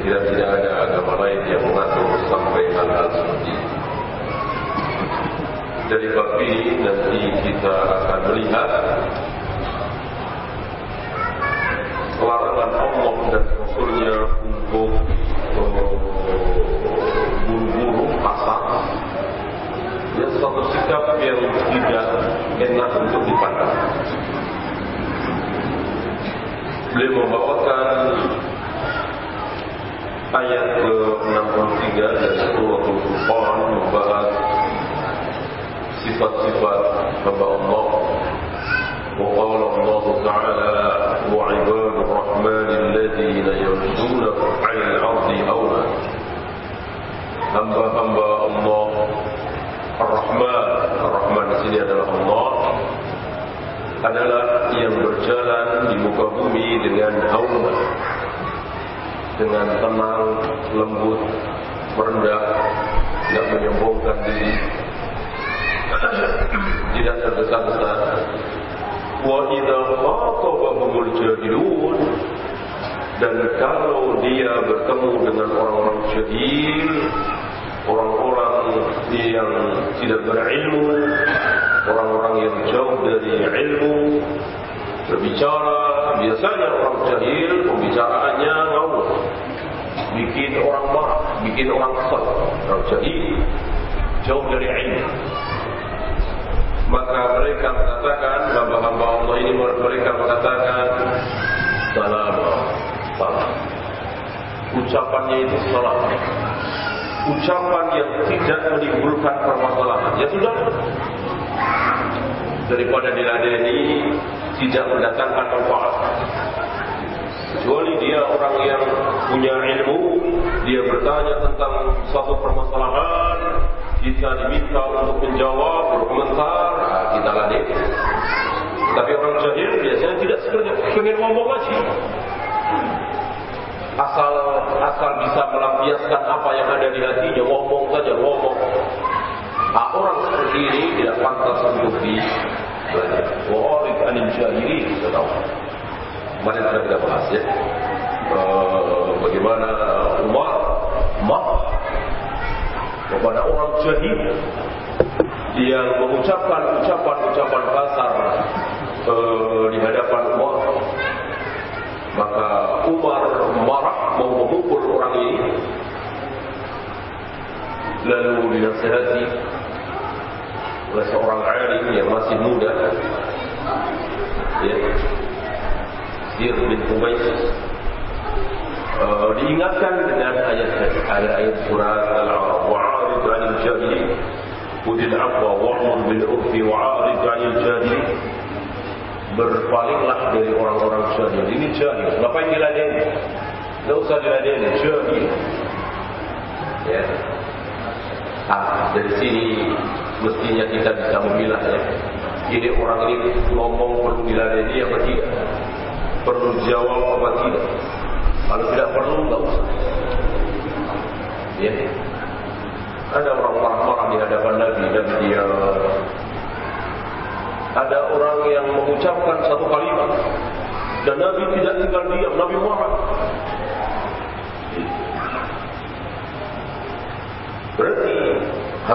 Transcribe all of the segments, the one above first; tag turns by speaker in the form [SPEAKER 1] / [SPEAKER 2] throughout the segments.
[SPEAKER 1] kira tidak ada agama lain yang mengatur sampai hal-hal seperti dari bab ini nanti kita akan melihat larangan Allah dan Rasulnya untuk buru-buru pasar ya satu sikap yang tidak enak untuk dipandang. Beliau membawakan ayat ke-63 dari surah Al-Furqan membahas sifat-sifat hamba Allah وقال الله تعالى وعباد الرحمن الذين يمشون على الأرض أولا hamba-hamba Allah Ar-Rahman Ar-Rahman di sini adalah Allah adalah yang berjalan di muka bumi dengan hauna dengan tenang, lembut, merendah, tidak menyombongkan diri, tidak tergesa-gesa. Wa idza khatab humul jahilun dan kalau dia bertemu dengan orang-orang jahil, orang-orang yang tidak berilmu, orang-orang yang jauh dari ilmu, berbicara biasanya orang jahil pembicaraannya ngawur. Bikin orang marah bikin orang kesal. Orang jahil jauh dari ilmu. Maka mereka mengatakan hamba-hamba Allah ini mereka mengatakan salam. Salam. Ucapannya itu salah ucapan yang tidak menimbulkan permasalahan. Ya sudah. Daripada diladeni tidak mendatangkan manfaat. Kecuali dia orang yang punya ilmu dia bertanya tentang suatu permasalahan kita diminta untuk menjawab berkomentar kita ladeni tapi orang jahil biasanya tidak sekedar ingin ngomong lagi. Asal asal bisa melampiaskan apa yang ada di hatinya ngomong saja ngomong. Nah, orang seperti ini tidak pantas untuk di Wa'arif anil jahili Kita tahu. Sudah kita bahas ya? Uh, Bagaimana Umar Marah Kepada orang jahil Yang mengucapkan ucapan-ucapan kasar uh, Di hadapan Umar. Maka Umar marah Mau memukul orang ini. Lalu dinasihati oleh seorang alim yang masih muda ya Sir bin Ubaid uh, diingatkan dengan ayat-ayat surat Al-A'raf wa'arid 'anil jahilin Udil afwa wa'mur bil urfi wa'arid 'anil jahilin. Berpalinglah dari orang-orang jahil. Ini jahil. Ngapain diladeni enggak usah diladeni jahil. Ya. Ah dari sini mestinya kita bisa memilah ya. Ini orang ini ngomong perlu diladeni apa tidak? Perlu jawab apa tidak? Kalau tidak perlu, enggak usah. Ya. Ada orang marah-marah di hadapan Nabi dan dia ada orang yang mengucapkan satu kalimat dan Nabi tidak tinggal diam, Nabi marah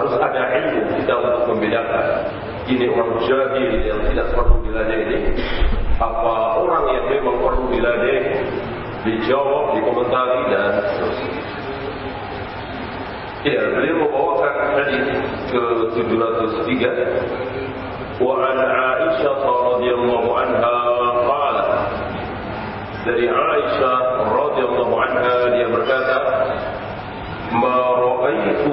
[SPEAKER 1] harus ada ilmu kita untuk membedakan ini orang jahil yang tidak perlu diladeni ini apa orang yang memang perlu diladeni dijawab, dikomentari dan seterusnya. Ya, beliau membawakan hadis ke 703 wa al-a'isyah radhiyallahu anha qala dari Aisyah radhiyallahu anha dia berkata ma ra'aytu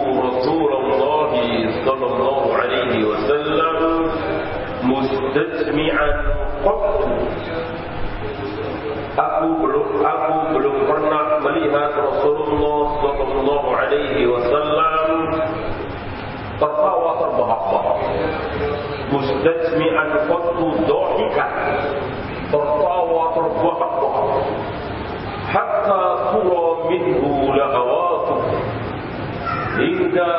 [SPEAKER 1] الله صلى الله عليه وسلم مستسمعا قط Aku belum aku belum pernah melihat Rasulullah sallallahu alaihi wasallam tertawa terbahak-bahak. Mustajmi'an qattu dhahika. Tertawa terbahak-bahak. Hatta tura minhu lahawatu. Hingga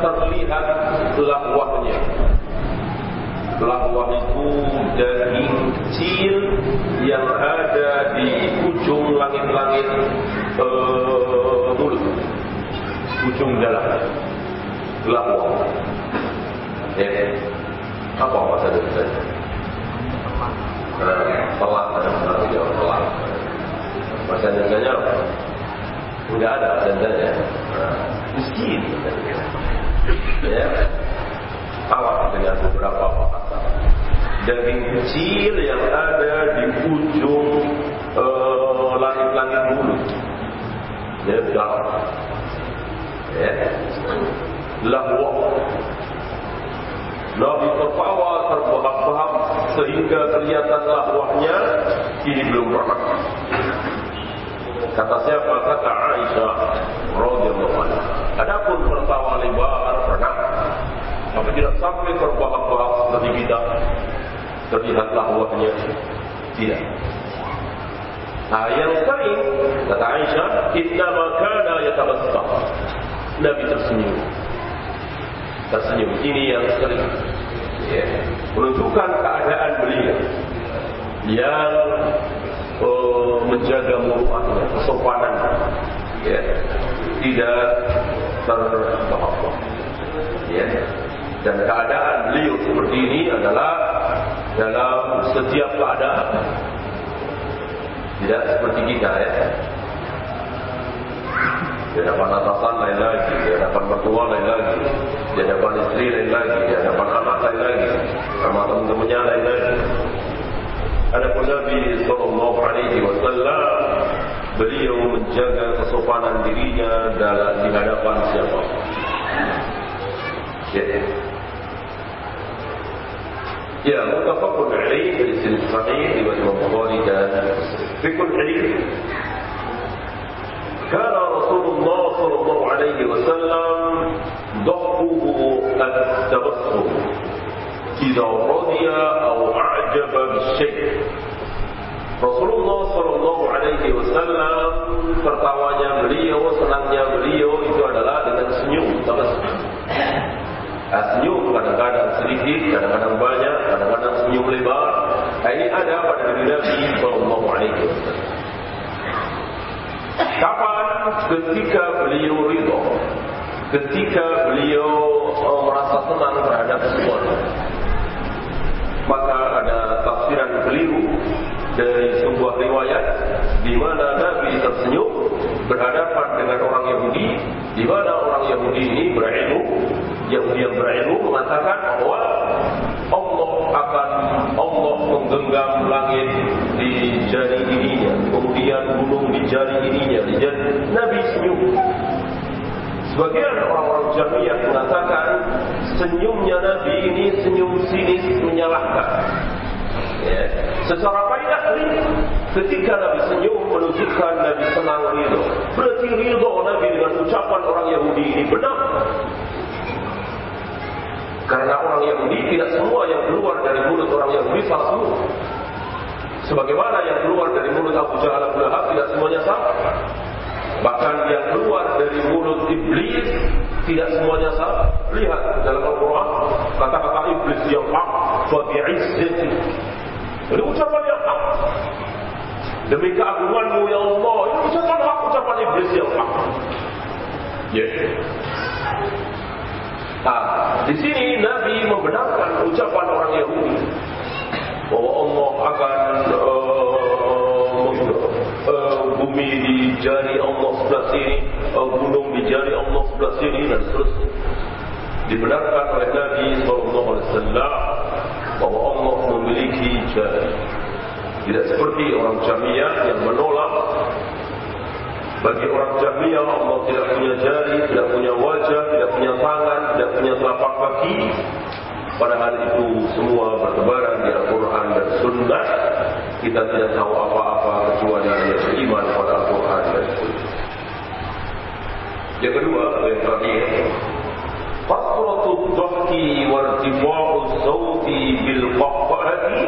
[SPEAKER 1] terlihat lahwahnya. Lahwah itu daging kecil yang ada di ujung langit-langit uh, mulut ujung dalam lahwah. Ya. Apa bahasa Indonesia telah ada jawab telah bahasa Indonesia enggak ada Indonesia miskin ya dengan beberapa bahasa. Daging kecil yang ada di ujung uh, langit-langit mulut. Ya, dalam. Ya. Lahwa. Nabi tertawa terbahak-bahak sehingga kelihatan lahwahnya ini belum pernah. Kata siapa? Kata Aisyah anha. Adapun tertawa lebar tapi tidak sampai terbahak-bahak seperti kita terlihatlah wajahnya tidak. Nah yang sering kata Aisyah inna makana yatabassam Nabi tersenyum. Tersenyum. Ini yang sering ya. menunjukkan keadaan beliau. Yang uh, menjaga muruahnya kesopanan. Ya. tidak terbahak-bahak ya dan keadaan beliau seperti ini adalah dalam setiap keadaan. Tidak seperti kita ya. Di hadapan atasan lain lagi di hadapan mertua lain lagi di hadapan istri lain lagi di hadapan anak lain lagi sama teman-temannya lain lagi. Ada pun Nabi Sallallahu Alaihi Wasallam beliau menjaga kesopanan dirinya dalam di hadapan siapa? Ya, mutafakun alaih dari sini sahih riwayat Imam Bukhari dan fikul hadis. Kana Rasulullah sallallahu alaihi wasallam dhahuhu at-tabassum. Idza radiya aw a'jaba bisyai'. Rasulullah sallallahu alaihi wasallam tertawanya beliau, senangnya beliau itu adalah dengan senyum, tabassum. Senyum kadang-kadang sedikit, kadang-kadang banyak, kadang-kadang senyum lebar. Ini ada pada diri Nabi Sallallahu Alaihi Wasallam. Kapan ketika beliau ridho, ketika beliau oh, merasa senang terhadap sesuatu, maka ada tafsiran keliru dari sebuah riwayat di mana Nabi tersenyum berhadapan dengan orang Yahudi, di mana orang Yahudi ini berilmu Yahudi yang berilmu mengatakan bahwa Allah akan Allah menggenggam langit di jari ininya, kemudian gunung di jari ininya, jari Nabi senyum. Sebagian orang-orang jahiliyah mengatakan senyumnya Nabi ini senyum sinis menyalahkan. Ya. Secara kaidah ini, ketika Nabi senyum menunjukkan Nabi senang ridho. Berarti ridho Nabi dengan ucapan orang Yahudi ini benar. Karena orang Yahudi tidak semua yang keluar dari mulut orang Yahudi semua. Sebagaimana yang keluar dari mulut Abu Jahal Abu Lahab tidak semuanya sama. Bahkan yang keluar dari mulut iblis tidak semuanya sama. Lihat dalam Al-Quran kata-kata iblis yang hak, fabi'izzati. Ini ucapan yang hak. Demi keagunganmu ya Allah, ini ucapan hak, ucapan iblis yang hak. Ya. Yeah. Nah, di sini Nabi membenarkan ucapan orang Yahudi bahwa Allah akan uh, uh, bumi di jari Allah sebelah sini, uh, gunung di jari Allah sebelah sini dan seterusnya. Dibenarkan oleh Nabi SAW bahwa Allah memiliki jari. Tidak seperti orang Jamiah yang menolak bagi orang Jahmiyah Allah tidak punya jari, tidak punya wajah, tidak punya tangan, tidak punya telapak kaki. Padahal itu semua bertebaran di Al-Quran dan Sunnah. Kita tidak tahu apa-apa kecuali hanya beriman pada Al-Quran dan Sunnah. Yang kedua, yang terakhir. Fasratul dhahki wartifa'u sawti bil qahqahati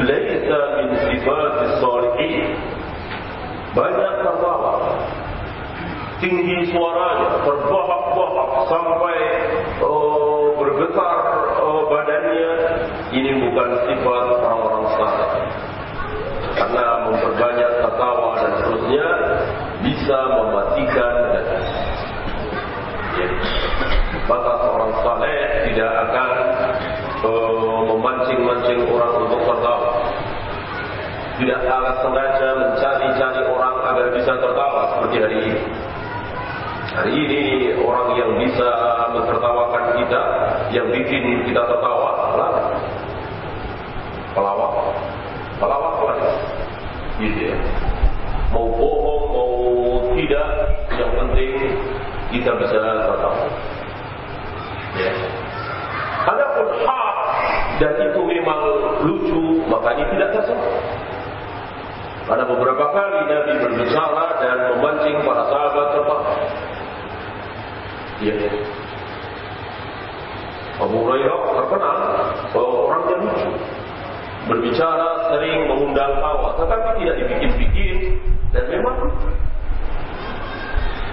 [SPEAKER 1] Laysa min sifati salihin banyak tertawa tinggi suaranya terbahak-bahak sampai uh, bergetar uh, badannya. Ini bukan sifat orang-orang saleh karena memperbanyak tertawa dan seterusnya bisa mematikan ya. maka seorang saleh tidak akan uh, memancing-mancing orang untuk tertawa tidak salah sengaja mencari-cari orang agar bisa tertawa seperti hari ini. Hari ini orang yang bisa mentertawakan kita, yang bikin kita tertawa, pelawak. Pelawak. Pelawak pelawak. Gitu ya. Mau bohong, mau tidak, yang penting kita bisa tertawa. Ya. Adapun hak dan itu memang lucu, makanya tidak tersentuh. Pada beberapa kali Nabi berbicara dan memancing para sahabat tertawa. Ya. Abu Hurairah terkenal bahwa orang yang lucu. Berbicara sering mengundang tawa, tetapi tidak dibikin-bikin dan memang lucu.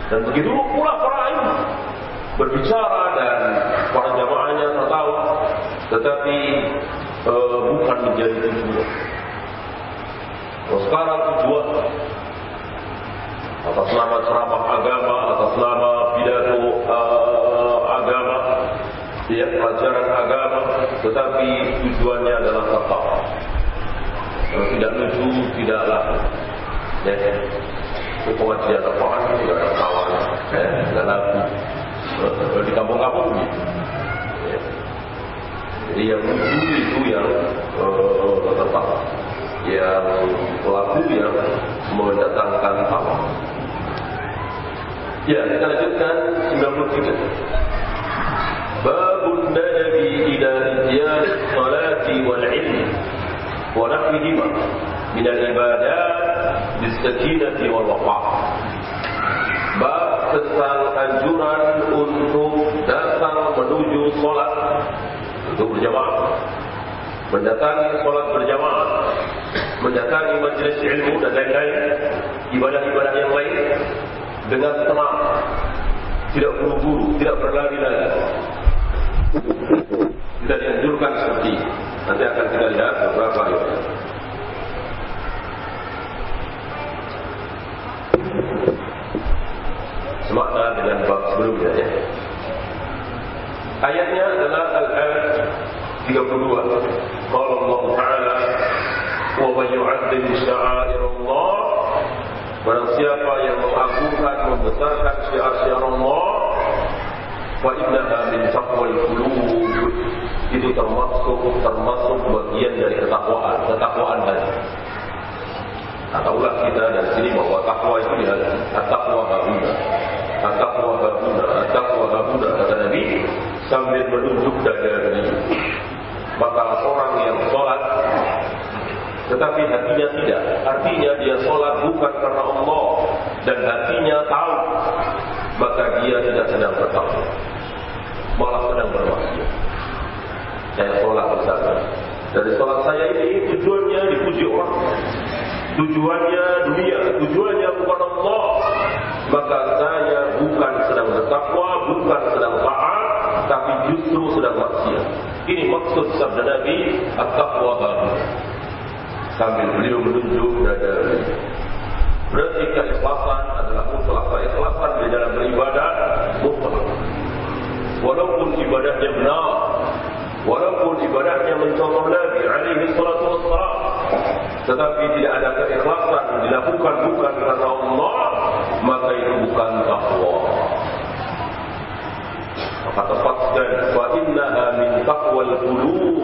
[SPEAKER 1] Dan begitu pula para ilmu berbicara dan para jamaahnya tertawa, tetapi uh, bukan menjadi tujuan. Sekarang tujuan atas nama ceramah agama, atas nama pidato uh, agama, ya pelajaran agama, tetapi tujuannya adalah tertawa. Kalau tidak lucu, tidaklah. Ya, itu pengajian apaan? Tidak ada kawan, ya, tidak lagu. Di kampung-kampung gitu. Ya. Jadi yang lucu itu yang uh, tertawa yang pelaku yang mendatangkan tawa. Ya, kita lanjutkan 93. Babun nadabi ila riyad salati wal ilmi wa nahwihima min al ibadat bis sakinati wal waqa. Bab tentang anjuran untuk datang menuju solat untuk berjamaah mendatangi solat berjamaah mendatangi majlis ilmu dan lain-lain ibadah-ibadah yang lain dengan tenang tidak buru-buru, tidak berlari-lari kita dianjurkan seperti ini. nanti akan kita lihat beberapa ayat semakna dengan bab sebelumnya ya. ayatnya adalah Al-Ayat 32 kalau Allah Ta'ala wa yu'adzim syair Allah Barang siapa yang mengagungkan membesarkan syair-syair Allah Wa innaha min taqwal qulub. Itu termasuk termasuk bagian dari ketakwaan ketakwaan tadi. Nah, tahulah kita dari sini bahawa takwa itu dia takwa babuna takwa babuna takwa babuna kata Nabi sambil menunjuk dada ini. Maka orang yang sholat tetapi hatinya tidak. Artinya dia sholat bukan karena Allah. Dan hatinya tahu maka dia tidak sedang bertakwa malah sedang bermaksiat saya sholat bersama dari sholat saya ini tujuannya dipuji orang. Tujuannya dunia. Tujuannya bukan Allah. Maka saya bukan sedang bertakwa bukan sedang taat tapi justru sedang maksiat. Ini maksud sabda Nabi At-Taqwa sambil beliau menunjuk dada. Berarti keikhlasan adalah mutlak. Keikhlasan di dalam beribadah mutlak. Walaupun ibadahnya benar walaupun ibadahnya mencontoh Nabi alaihi salatu wassalam tetapi tidak ada keikhlasan dilakukan bukan karena Allah maka itu bukan takwa. Maka tepatkan fa innaha min taqwal qulub.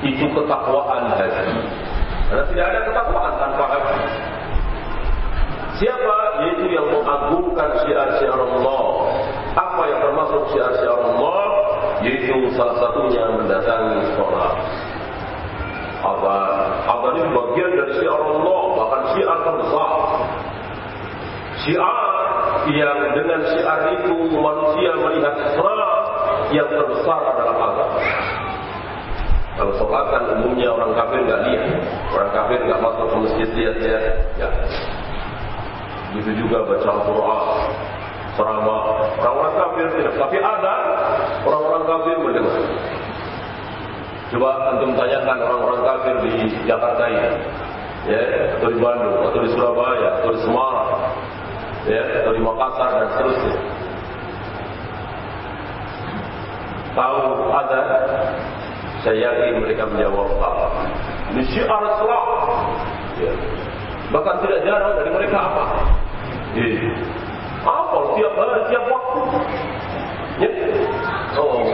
[SPEAKER 1] Itu ketakwaan hati karena tidak ada ketakwaan tanpa hati siapa yaitu yang mengagungkan syiar-syiar Allah apa yang termasuk syiar-syiar Allah yaitu salah satunya mendatangi sholat. Azan ini bagian dari syiar Allah, bahkan syiar terbesar. Syiar yang dengan syiar itu manusia melihat Islam yang terbesar adalah. Kalau sholat kan umumnya orang kafir nggak lihat, orang kafir nggak masuk ke masjid lihat-lihat. Ya. Begitu juga baca Al-Quran. Orang-orang kafir tidak, tapi ada orang-orang kafir mendengar. Coba antum tanyakan orang-orang kafir di Jakarta ini, ya, atau di Bandung, atau di Surabaya, atau di Semarang, ya, atau di Makassar dan seterusnya. Tahu ada? Saya yakin mereka menjawab apa? Ini syiar Islam. Ya. Bahkan tidak jarang dari mereka apa? Ya. Apa? Tiap hari, tiap waktu. Ya. Oh,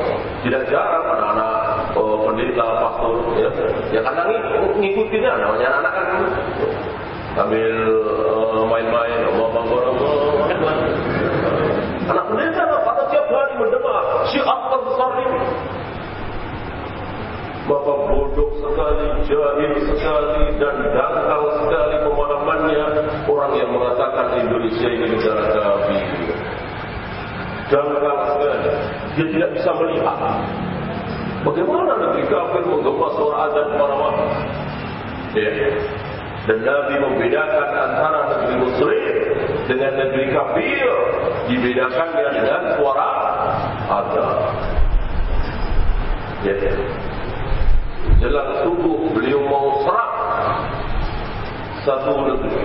[SPEAKER 1] tidak jarang anak-anak oh, pendeta, pastor, ya, ya karena ngikutinya namanya anak-anak kan sambil uh, main-main, anak pendeta lah, pada tiap hari mendengar syiar terbesar ini. Bapak bodoh sekali, jahil sekali, dan dangkal sekali pemahamannya orang yang mengatakan Indonesia ini negara kafir. Dangkal sekali, dia tidak bisa melihat Bagaimana negeri kafir menggema suara azan kemana-mana? Ya. Dan Nabi membedakan antara negeri muslim dengan negeri kafir. Dibedakannya dengan suara azan. Ya. Jelang subuh beliau mau serang satu negeri.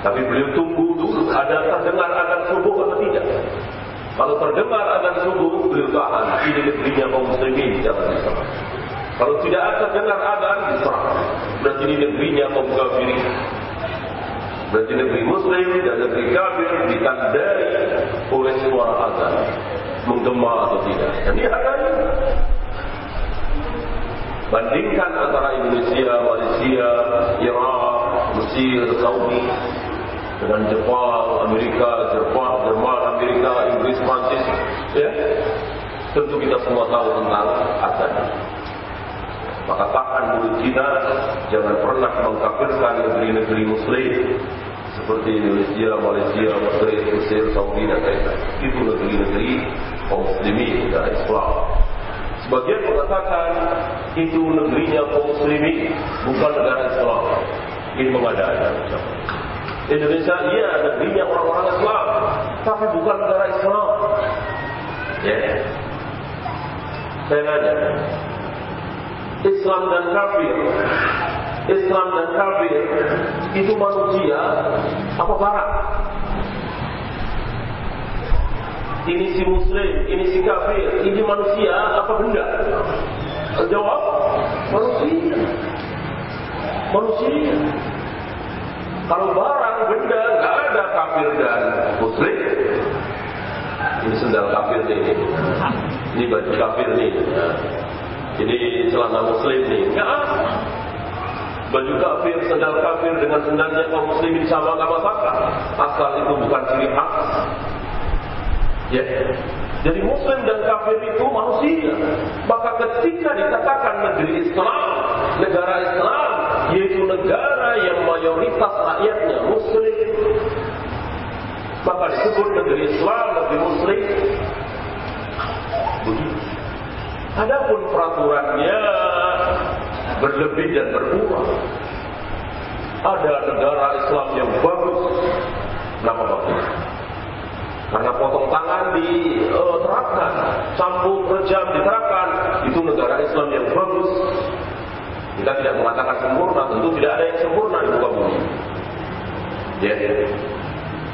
[SPEAKER 1] Tapi beliau tunggu dulu ada terdengar azan subuh atau tidak. Kalau terdengar azan subuh, beliau tahan. Ini negerinya kaum muslimin, jangan diserang. Kalau tidak terdengar azan, diserang. Berarti ini negerinya kaum kafirin. Berarti negeri muslim dan negeri kafir ditandai oleh suara azan. Menggema atau tidak. Ini harganya. Bandingkan antara Indonesia, Malaysia, Iraq, Mesir, Saudi, dengan Jepang, Amerika, Jepang, Jerman, Amerika, Inggris, Prancis, ya. Tentu kita semua tahu tentang azan. Maka tahan mulut kita jangan pernah mengkafirkan negeri-negeri Muslim seperti Indonesia, Malaysia, Mesir, Mesir, Saudi dan lain-lain. Itu negeri-negeri muslimin dan Islam. Sebagian mengatakan itu negerinya kaum muslimin, bukan negara Islam. Ini mengada-ada. Indonesia iya negerinya orang-orang Islam, tapi bukan negara Islam. Ya. Saya nanya, Islam dan kafir, Islam dan kafir itu manusia apa barang? Ini si Muslim, ini si kafir, ini manusia apa benda? Jawab, manusia. Manusia. Kalau barang benda nggak ada kafir dan muslim. Ini sendal kafir ini. Ini baju kafir ini. Ini celana muslim ini. Ada. Baju kafir, sendal kafir dengan sendalnya kaum muslimin sama nggak masalah. Asal itu bukan ciri khas. Ya. Jadi muslim dan kafir itu manusia. Maka ketika dikatakan negeri Islam, negara Islam, yaitu negara yang mayoritas rakyatnya muslim maka disebut negeri Islam negeri muslim adapun peraturannya berlebih dan berkurang ada negara Islam yang bagus kenapa bagus karena potong tangan diterapkan campur rejam diterapkan itu negara Islam yang bagus kita tidak mengatakan sempurna, tentu tidak ada yang sempurna di muka bumi. Ya.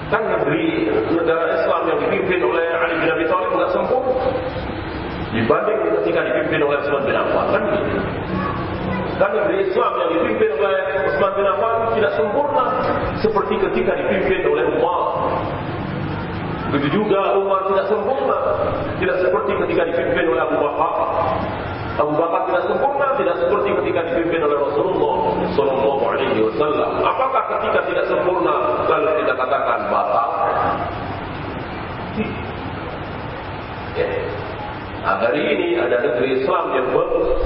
[SPEAKER 1] Kan negeri negara Islam yang dipimpin oleh Ali bin Abi Thalib tidak sempurna. Dibanding ketika dipimpin oleh Utsman bin Affan kan gitu. Karena negeri Islam yang dipimpin oleh Utsman bin Affan tidak sempurna seperti ketika dipimpin oleh Umar. Begitu juga Umar tidak sempurna, tidak seperti ketika dipimpin oleh Abu Bakar. Abu Bakar tidak sempurna, tidak seperti ketika dipimpin oleh Rasulullah Sallallahu Alaihi Wasallam. Apakah ketika tidak sempurna lalu kita katakan batal? Ya. Nah, hari ini ada negeri Islam yang bagus,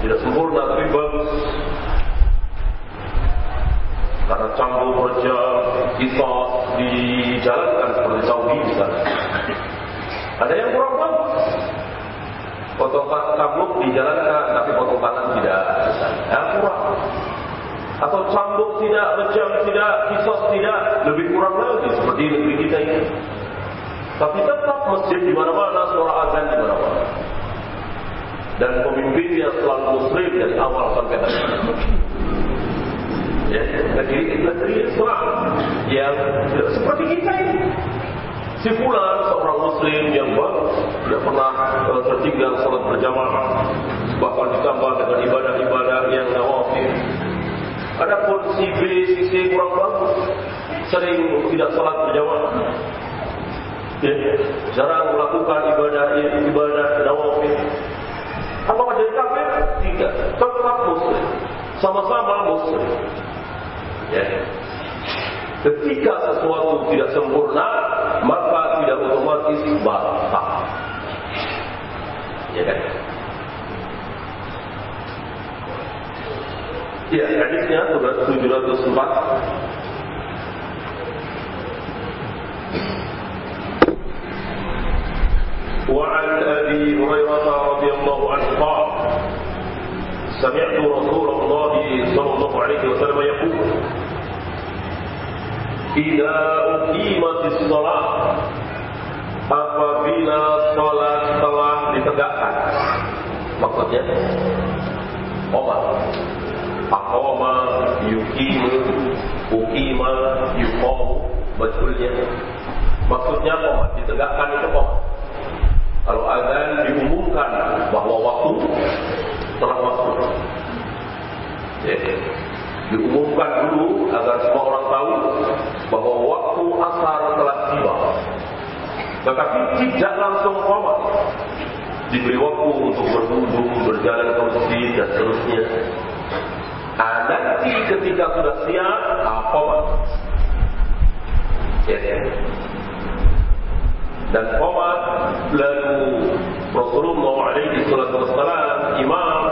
[SPEAKER 1] tidak sempurna tapi bagus. Karena campur kerja kita dijalankan seperti Saudi misalnya. Ada yang kurang bagus. Potong cambuk dijalankan tapi potong tangan tidak Ya, kurang. Atau cambuk tidak, rejam tidak, kisos tidak, lebih kurang lagi seperti negeri kita ini. Tapi tetap masjid di mana-mana, suara azan di mana-mana. Dan pemimpinnya selalu muslim dari awal sampai akhir. Ya, negeri negeri Islam yang seperti kita ini. Si Fulan seorang Muslim yang baru tidak pernah uh, tertinggal salat berjamaah, bahkan ditambah dengan ibadah-ibadah yang nawafil. Adapun si B, si C kurang bagus, sering tidak salat berjamaah, ya, jarang melakukan ibadah ibadah nawafil. Apakah jadi kafir? Tidak. Tetap muslim. Sama-sama muslim Ya. Ketika sesuatu tidak sempurna, maka tidak otomatis batal. Ya kan? Ya, hadisnya surat 704 وعن أبي هريرة رضي الله عنه قال سمعت رسول الله صلى الله عليه وسلم يقول Ida uqimah disolat Apabila sholat telah ditegakkan. Maksudnya Oma Akoma yukimu Uqima yukomu Betulnya. Maksudnya Oma ditegakkan itu Oma Kalau azan diumumkan bahwa waktu Telah masuk. Yeah. Diumumkan dulu agar semua orang tahu bahawa waktu asar telah tiba. Tetapi tidak langsung komat. Diberi waktu untuk berwudu, berjalan ke masjid dan seterusnya. Ah, nanti ketika sudah siap, apa? Ya, ya dan komat lalu Rasulullah alaihi wassalam imam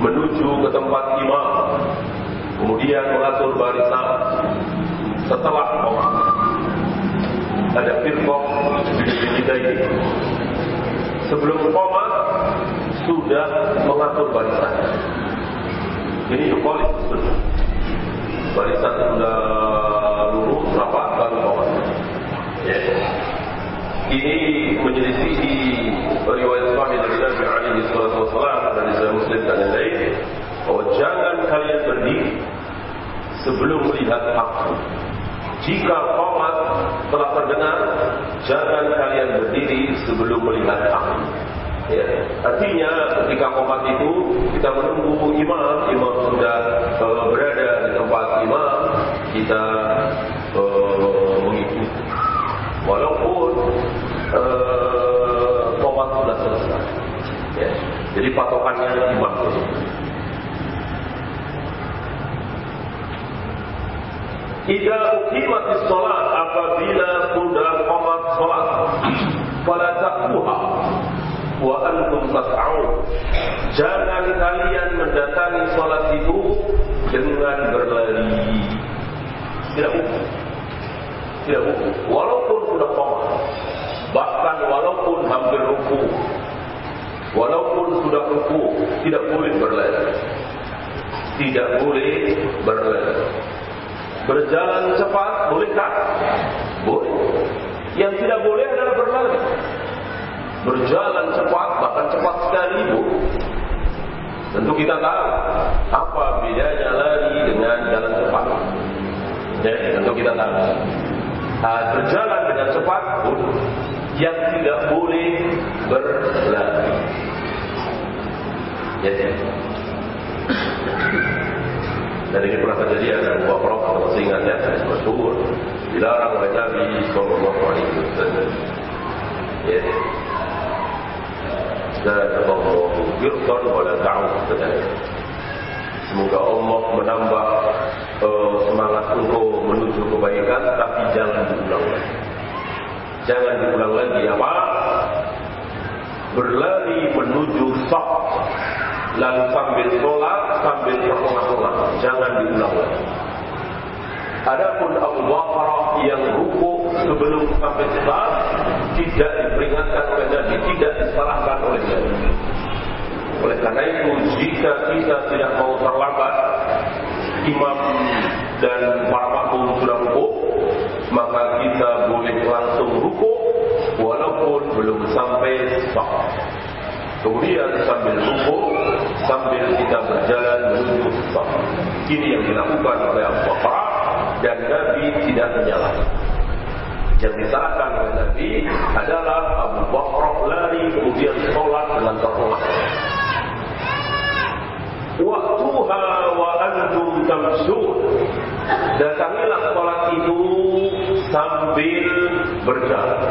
[SPEAKER 1] menuju ke tempat imam kemudian mengatur barisan setelah komat ada kita ini. Sebelum komat sudah mengatur barisan. Ini yukolik barisan sudah lurus rapat baru komat ya. Ini menyelisihi riwayat Sahih dari Nabi alaihi wasallam dari Sahih Muslim dan yang lain bahwa jangan kalian berdiri sebelum melihat aku. Jika qamat telah terdengar, jangan kalian berdiri sebelum melihat aku. Ya. Artinya ketika qamat itu kita menunggu imam, imam sudah uh, berada di tempat imam, kita uh, mengikuti. Walaupun tobat uh, sudah selesai. Ya. Jadi patokannya imam Ida ukimat sholat apabila sudah komat sholat pada takbuha wa antum tas'aun jangan kalian mendatangi sholat itu dengan berlari tidak boleh tidak ruku. Walaupun sudah koma. Bahkan walaupun hampir ruku. Walaupun sudah ruku. Tidak boleh berlari. Tidak boleh berlari. Berjalan cepat bolehkah? Boleh. Yang tidak boleh adalah berlari. Berjalan cepat bahkan cepat sekali bu. Tentu kita tahu apa bedanya lari dengan jalan cepat. Ya, tentu kita tahu uh, berjalan dengan cepat pun yang tidak boleh berlari. Ya, ya. Dan ini pernah terjadi ada Abu Bakar kalau masih ingat ya, masyhur dilarang oleh Nabi Sallallahu Alaihi Wasallam. Ya. Allah firqan wala ta'ud Semoga Allah menambah uh, semangat engkau menuju kebaikan tapi jangan diulang lagi. Jangan diulang lagi apa? Berlari menuju sok lalu sambil sholat sambil berkolah-kolah. Jangan diulang. Adapun Abu Bakar yang ruku sebelum sampai sholat tidak diperingatkan oleh Nabi, tidak disalahkan oleh Nabi. Oleh karena itu, jika kita tidak mau terlambat, imam dan para makmum sudah ruku, maka kita boleh langsung ruku walaupun belum sampai sholat. Kemudian sambil ruku, sambil kita berjalan menuju sholat. Ini yang dilakukan oleh Abu Bakar dan Nabi tidak menyalahkan. Yang disalahkan oleh Nabi adalah Abu Bakar lari kemudian sholat dengan terhormat. Waktuha wa antum tamsun Datangilah sholat itu sambil berjalan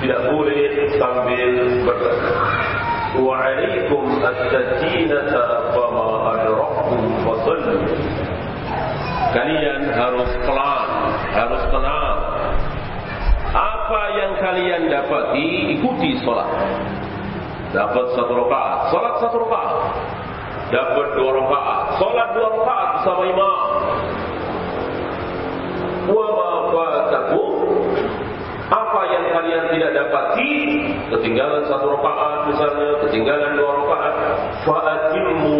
[SPEAKER 1] Tidak boleh sambil berjalan Alaikum as-sakinata fama adrakum fasallu Kalian harus pelan, harus tenang. Apa yang kalian dapati, ikuti sholat Dapat satu rakaat, sholat satu rakaat. Dapat dua rakaat, solat dua rakaat bersama imam. Wa kalian tidak dapati ketinggalan satu rakaat misalnya ketinggalan dua rakaat fa'atimu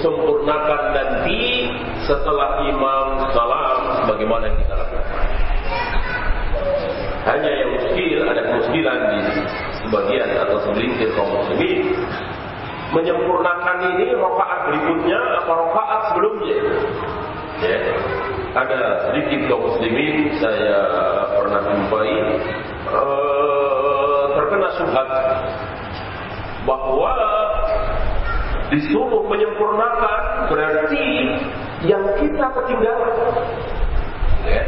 [SPEAKER 1] sempurnakan nanti setelah imam salam sebagaimana yang kita lakukan hanya yang muskil ada kemuskilan di sebagian atau segelintir kaum muslimin menyempurnakan ini rokaat berikutnya apa rokaat sebelumnya. Ya. Ada sedikit kaum muslimin saya pernah jumpai uh, terkena subhat bahwa disuruh menyempurnakan berarti yang kita ketinggalan. Ya.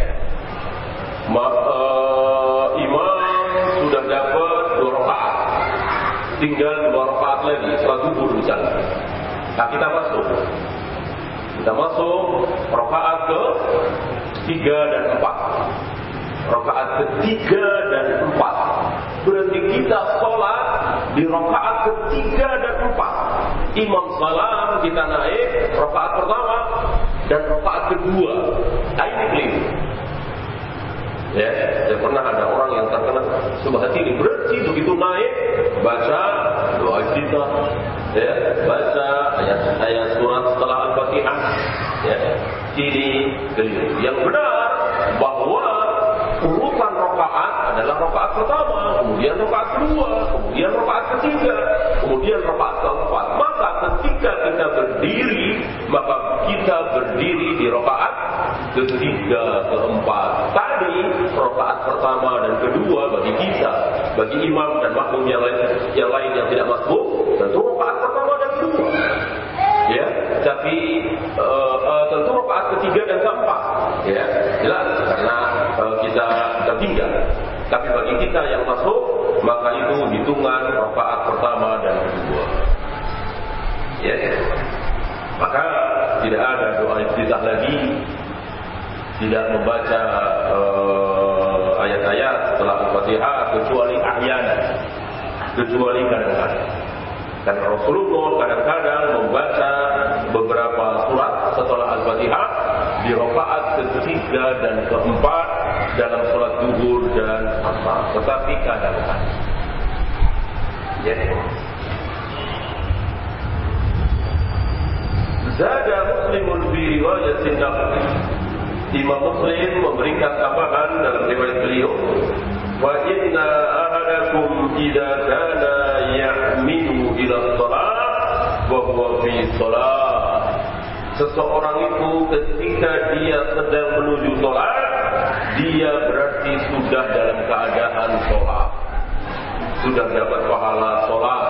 [SPEAKER 1] Uh, imam sudah dapat dua rokaat tinggal dua rakaat lagi setelah zuhur misalnya. Nah kita masuk. Kita masuk rakaat ke tiga dan empat. Rakaat ketiga dan empat. Berarti kita sholat di rakaat ketiga dan empat. Imam salam kita naik rakaat pertama dan rakaat kedua. Ini keliru. Ya, saya pernah ada orang yang terkena subhat ini berarti begitu naik baca doa kita, ya, baca ayat-ayat surat setelah al-fatihah. Ya, ini keliru. Yang benar bahwa urutan rakaat adalah rakaat pertama, kemudian rakaat kedua, kemudian rakaat ketiga, kemudian rakaat keempat. Maka ketika kita berdiri, maka kita berdiri di rakaat ketiga, keempat. Tadi rakaat pertama dan kedua bagi kita, bagi imam dan makmum yang lain yang lain yang tidak masuk, tentu rakaat pertama dan kedua. Ya, tapi uh, uh, tentu rakaat ketiga dan keempat. Ya, jelas karena kita tertinggal. Tapi bagi kita yang masuk, maka itu hitungan rakaat pertama dan kedua. Ya, maka tidak ada doa iftitah lagi, tidak membaca ayat-ayat uh, setelah al-fatihah kecuali ahyan, kecuali kadang-kadang. Dan Rasulullah kadang-kadang membaca beberapa surat setelah Al-Fatihah di rakaat ketiga dan keempat dalam sholat zuhur dan asar. Tetapi kadang-kadang. Ya. Zada Muslimun fi riwayat Nawawi. Imam Muslim memberikan tambahan dalam riwayat beliau wa inna ahadakum idza kana ya'minu ila shalah wa huwa fi shalah seseorang itu ketika dia sedang menuju salat dia berarti sudah dalam keadaan salat sudah mendapat pahala salat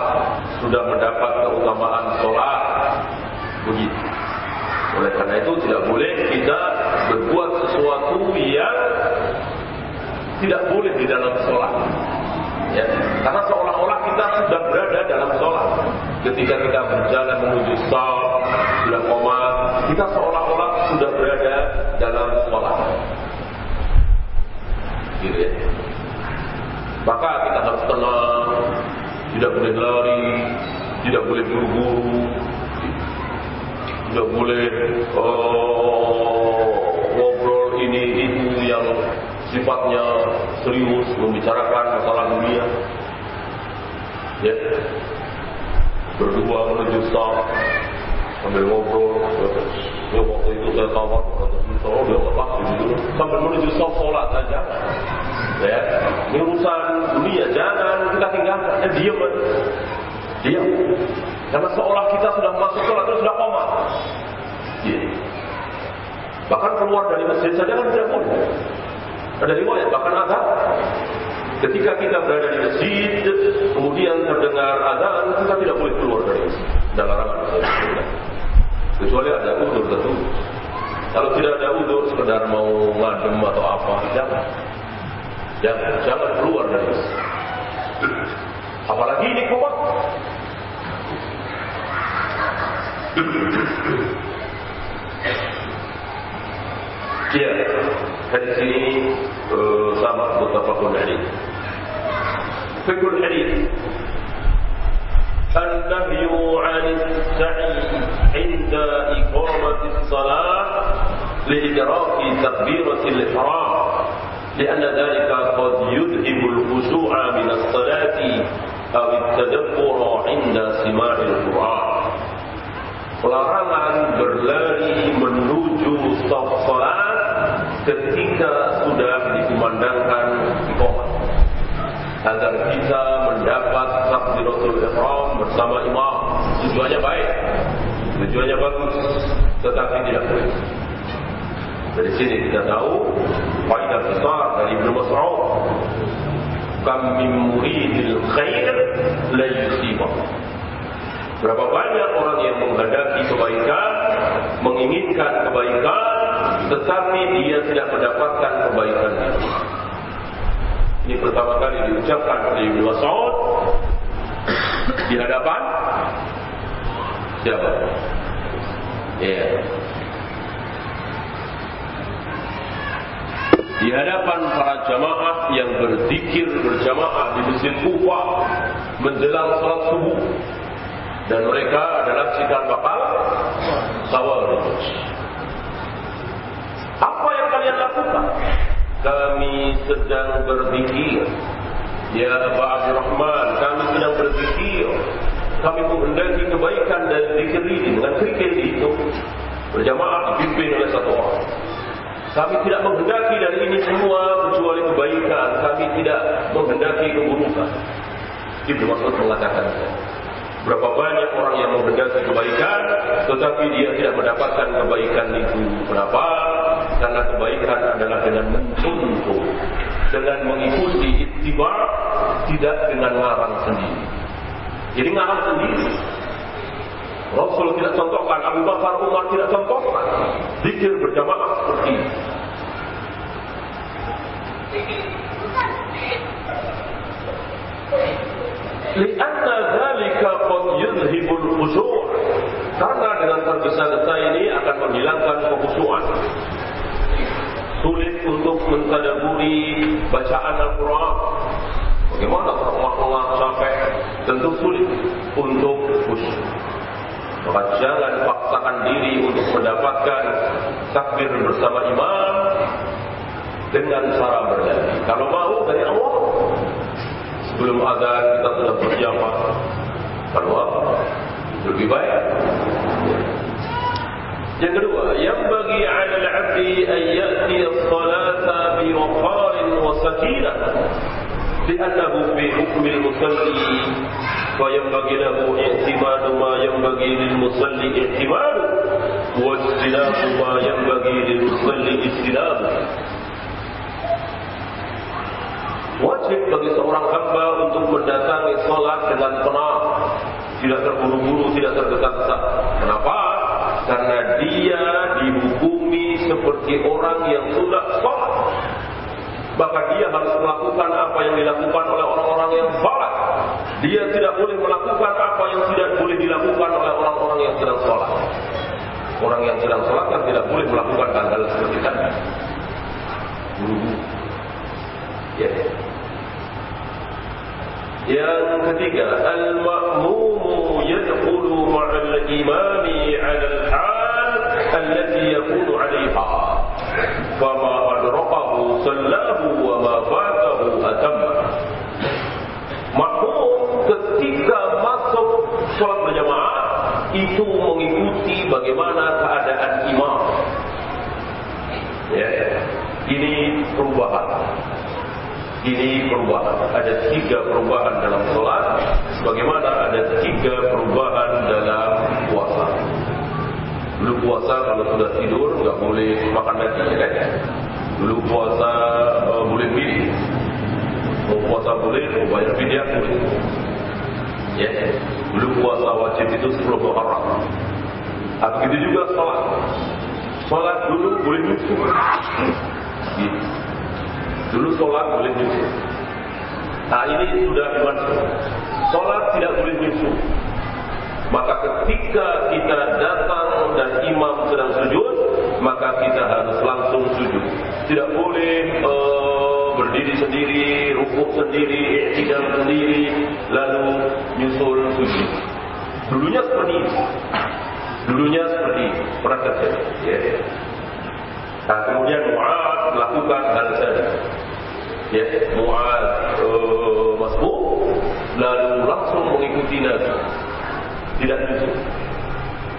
[SPEAKER 1] sudah mendapat keutamaan salat begitu Oleh karena itu tidak boleh kita berbuat sesuatu yang tidak boleh di dalam sholat. Ya, karena seolah-olah kita sudah berada dalam sholat. Ketika kita berjalan menuju sholat, sudah koma, kita seolah-olah sudah berada dalam sholat. Gitu ya. Maka kita harus tenang, tidak boleh lari, tidak boleh buru-buru, tidak boleh oh, ngobrol ini itu yang sifatnya serius membicarakan masalah dunia. Ya, berdua menuju sah sambil ngobrol. Ya, waktu itu saya tawar dia lepas gitu sambil menuju sah sholat saja. Ya, ini urusan dunia jangan kita tinggalkan. Ya, diam, diam. Karena seolah kita sudah masuk sholat itu sudah koma. Ya. Bahkan keluar dari masjid saja kan tidak boleh. Ada riwayat bahkan ada ketika kita berada di masjid kemudian terdengar azan kita tidak boleh keluar dari masjid. Dan larangan kecuali ada udur tentu. Kalau tidak ada udur sekedar mau ngadem atau apa jangan. Jangan, jangan keluar dari masjid. Apalagi ini koma. Ya, hadis ini uh, sama mutafakun hadis. Fikul hadis. النهي عن السعي عند إقامة الصلاة لإدراك تكبيرة الإحرام لأن ذلك قد يذهب الخشوع من الصلاة أو التدبر عند سماع القرآن Larangan berlari menuju stop salat ketika sudah dikumandangkan iqamah agar kita mendapat takbiratul ihram bersama imam tujuannya baik tujuannya bagus tetapi tidak boleh. Dari sini kita tahu faedah besar dari Ibnu Mas'ud. Kam min muridil khair la berapa banyak orang yang menghendaki kebaikan menginginkan kebaikan tetapi dia tidak mendapatkan kebaikan. itu. Ini pertama kali diucapkan oleh Ibnu Mas'ud di hadapan siapa? Ya. Di hadapan para jamaah yang berzikir berjamaah di Masjid Kufah menjelang salat subuh dan mereka adalah cikal bakal Khawarij. Apa yang kalian lakukan? Kami sedang berzikir. Ya Abu Abdurrahman, kami sedang berzikir. Kami menghendaki kebaikan dan zikir ini dengan zikir itu berjamaah dipimpin oleh satu orang. Kami tidak menghendaki dari ini semua kecuali kebaikan. Kami tidak menghendaki keburukan. Ibnu Mas'ud mengatakan Berapa banyak orang yang menghendaki kebaikan Tetapi dia tidak mendapatkan kebaikan itu Kenapa? Karena kebaikan adalah dengan mencontoh Dengan mengikuti ittiba Tidak dengan ngarang sendiri. Jadi ngarang sendiri. Rasul tidak contohkan Abu Bakar Umar tidak contohkan. Zikir berjamaah seperti ini. Lianna zalika qad yuzhibul khushu' Karena dengan tergesa-gesa ini akan menghilangkan kekhusyuan. Sulit untuk mentadaburi bacaan Al-Quran. Bagaimana termak-mak sampai tentu sulit untuk khusyuk. Maka jangan paksakan diri untuk mendapatkan takbir bersama imam dengan cara berlari. Kalau mau dari Allah, sebelum azan kita sudah bersiapah. Kalau apa? Lebih baik. ينبغي على العبد أن يأتي الصلاة بوقار وسكينة لأنه في حكم المصلي وينبغي له اعتماد ما ينبغي للمصلي اعتماده واجتناب ما ينبغي للمصلي اجتنابه wajib bagi seorang hamba untuk mendatangi sholat dengan tenang, tidak terburu-buru, tidak tergesa-gesa. Kenapa? Karena dia dihukumi seperti orang yang sudah sholat. Maka dia harus melakukan apa yang dilakukan oleh orang-orang yang sholat. Dia tidak boleh melakukan apa yang tidak boleh dilakukan oleh orang-orang yang sedang sholat. Orang yang sedang sholat kan tidak boleh melakukan hal-hal seperti tadi. Ya. Yang ketiga, al-ma'mumu ma'al imami 'ala al-hal allati yakunu 'alayha. Fama adrakahu sallahu wa ma fatahu atamma. Makmum ketika masuk sholat berjamaah itu mengikuti bagaimana keadaan imam. Ya, ini perubahan ini perubahan. Ada tiga perubahan dalam sholat. Sebagaimana ada tiga perubahan dalam puasa. Dulu puasa kalau sudah tidur nggak boleh makan lagi, ya kan? Dulu puasa uh, boleh pilih. Mau puasa boleh, mau bayar fidyah boleh. Ya, dulu puasa wajib itu sebelum Muharram. Ah, begitu juga sholat. Sholat dulu boleh nyusu. Gitu. Dulu sholat boleh nyusu. Nah ini sudah dimaksud. Sholat tidak boleh nyusu. Maka ketika kita datang dan imam sedang sujud, maka kita harus langsung sujud. Tidak boleh uh, berdiri sendiri, rukuk sendiri, tidak sendiri, lalu nyusul sujud. Dulunya seperti ini. Dulunya seperti ini. Pernah terjadi. Ya. Nah, kemudian Mu'ad melakukan hal tadi ya, Mu'ad uh, lalu langsung mengikuti Nabi. Tidak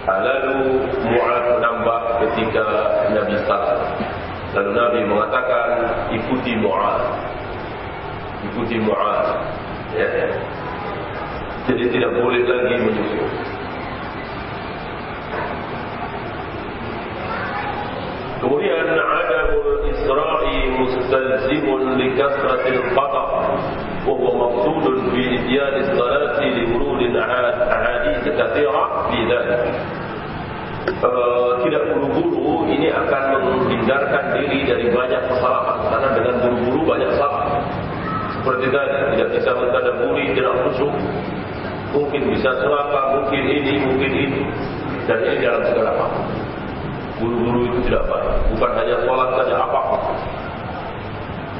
[SPEAKER 1] nah, lalu Mu'ad menambah ketika Nabi salat lalu Nabi mengatakan ikuti Mu'ad ikuti Mu'ad ya. jadi tidak boleh lagi menyusul Kemudian adabul isra'i mustalzimun li kasratil qada idyan as-salati li wurud ahadith katsira fi dhalik. Uh, tidak buru-buru ini akan menghindarkan diri dari banyak kesalahan karena dengan buru-buru banyak salah seperti tadi tidak bisa mentadaburi tidak khusyuk mungkin bisa celaka mungkin ini mungkin ini dan ini dalam segala hal Buru-buru itu tidak baik. Bukan hanya sholat saja, apa-apa.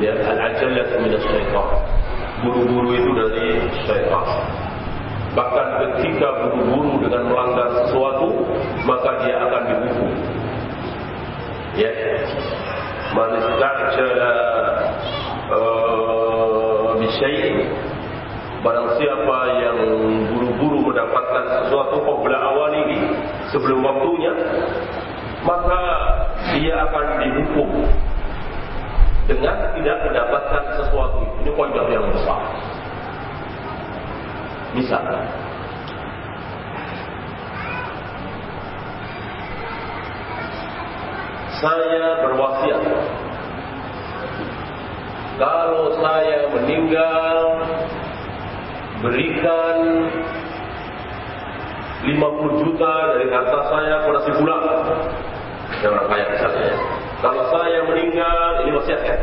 [SPEAKER 1] Ya, al-ajallah min syaitan. Buru-buru itu dari syaitan. Bahkan ketika buru-buru dengan melanggar sesuatu, maka dia akan dihukum. Ya. Man istajala uh, bisyai Barang siapa yang buru-buru mendapatkan sesuatu qabla awalihi sebelum waktunya maka dia akan dihukum dengan tidak mendapatkan sesuatu. Ini kaidah yang besar. Misal, saya berwasiat kalau saya meninggal berikan 50 juta dari harta saya pada si bulan ada orang kaya misalnya. Kalau saya meninggal, ini wasiat ya.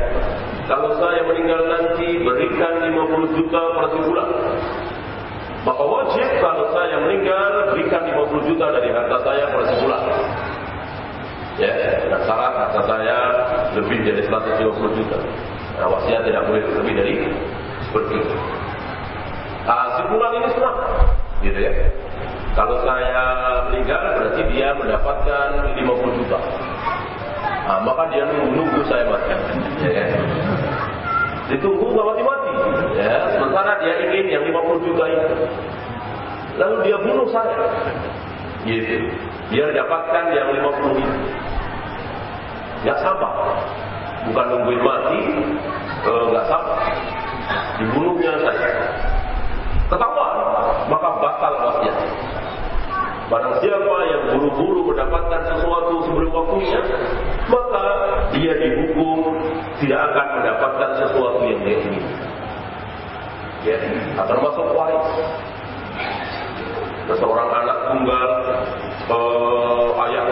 [SPEAKER 1] Kalau saya meninggal nanti berikan 50 juta per bulan. Maka wajib kalau saya meninggal berikan 50 juta dari harta saya per bulan. Ya, dengan syarat harta saya lebih dari 150 juta. Nah, wasiat tidak boleh lebih dari seperti itu. Nah, sebulan ini senang. Gitu ya. Kalau saya meninggal berarti dia mendapatkan 50 juta. Nah, maka dia nunggu-nunggu saya mati. Ya. Ditunggu nggak mati-mati. Ya, sementara dia ingin yang 50 juta itu. Lalu dia bunuh saya. Gitu. Dia dapatkan yang 50 itu. Gak sabar. Bukan nungguin mati, Enggak eh, sabar. Dibunuhnya saya. Ketahuan, maka batal wasiat. Barang siapa yang buru-buru mendapatkan sesuatu sebelum waktunya, maka dia dihukum tidak akan mendapatkan sesuatu yang dia ingin. Ya, termasuk waris. Seorang anak tunggal, uh, ayah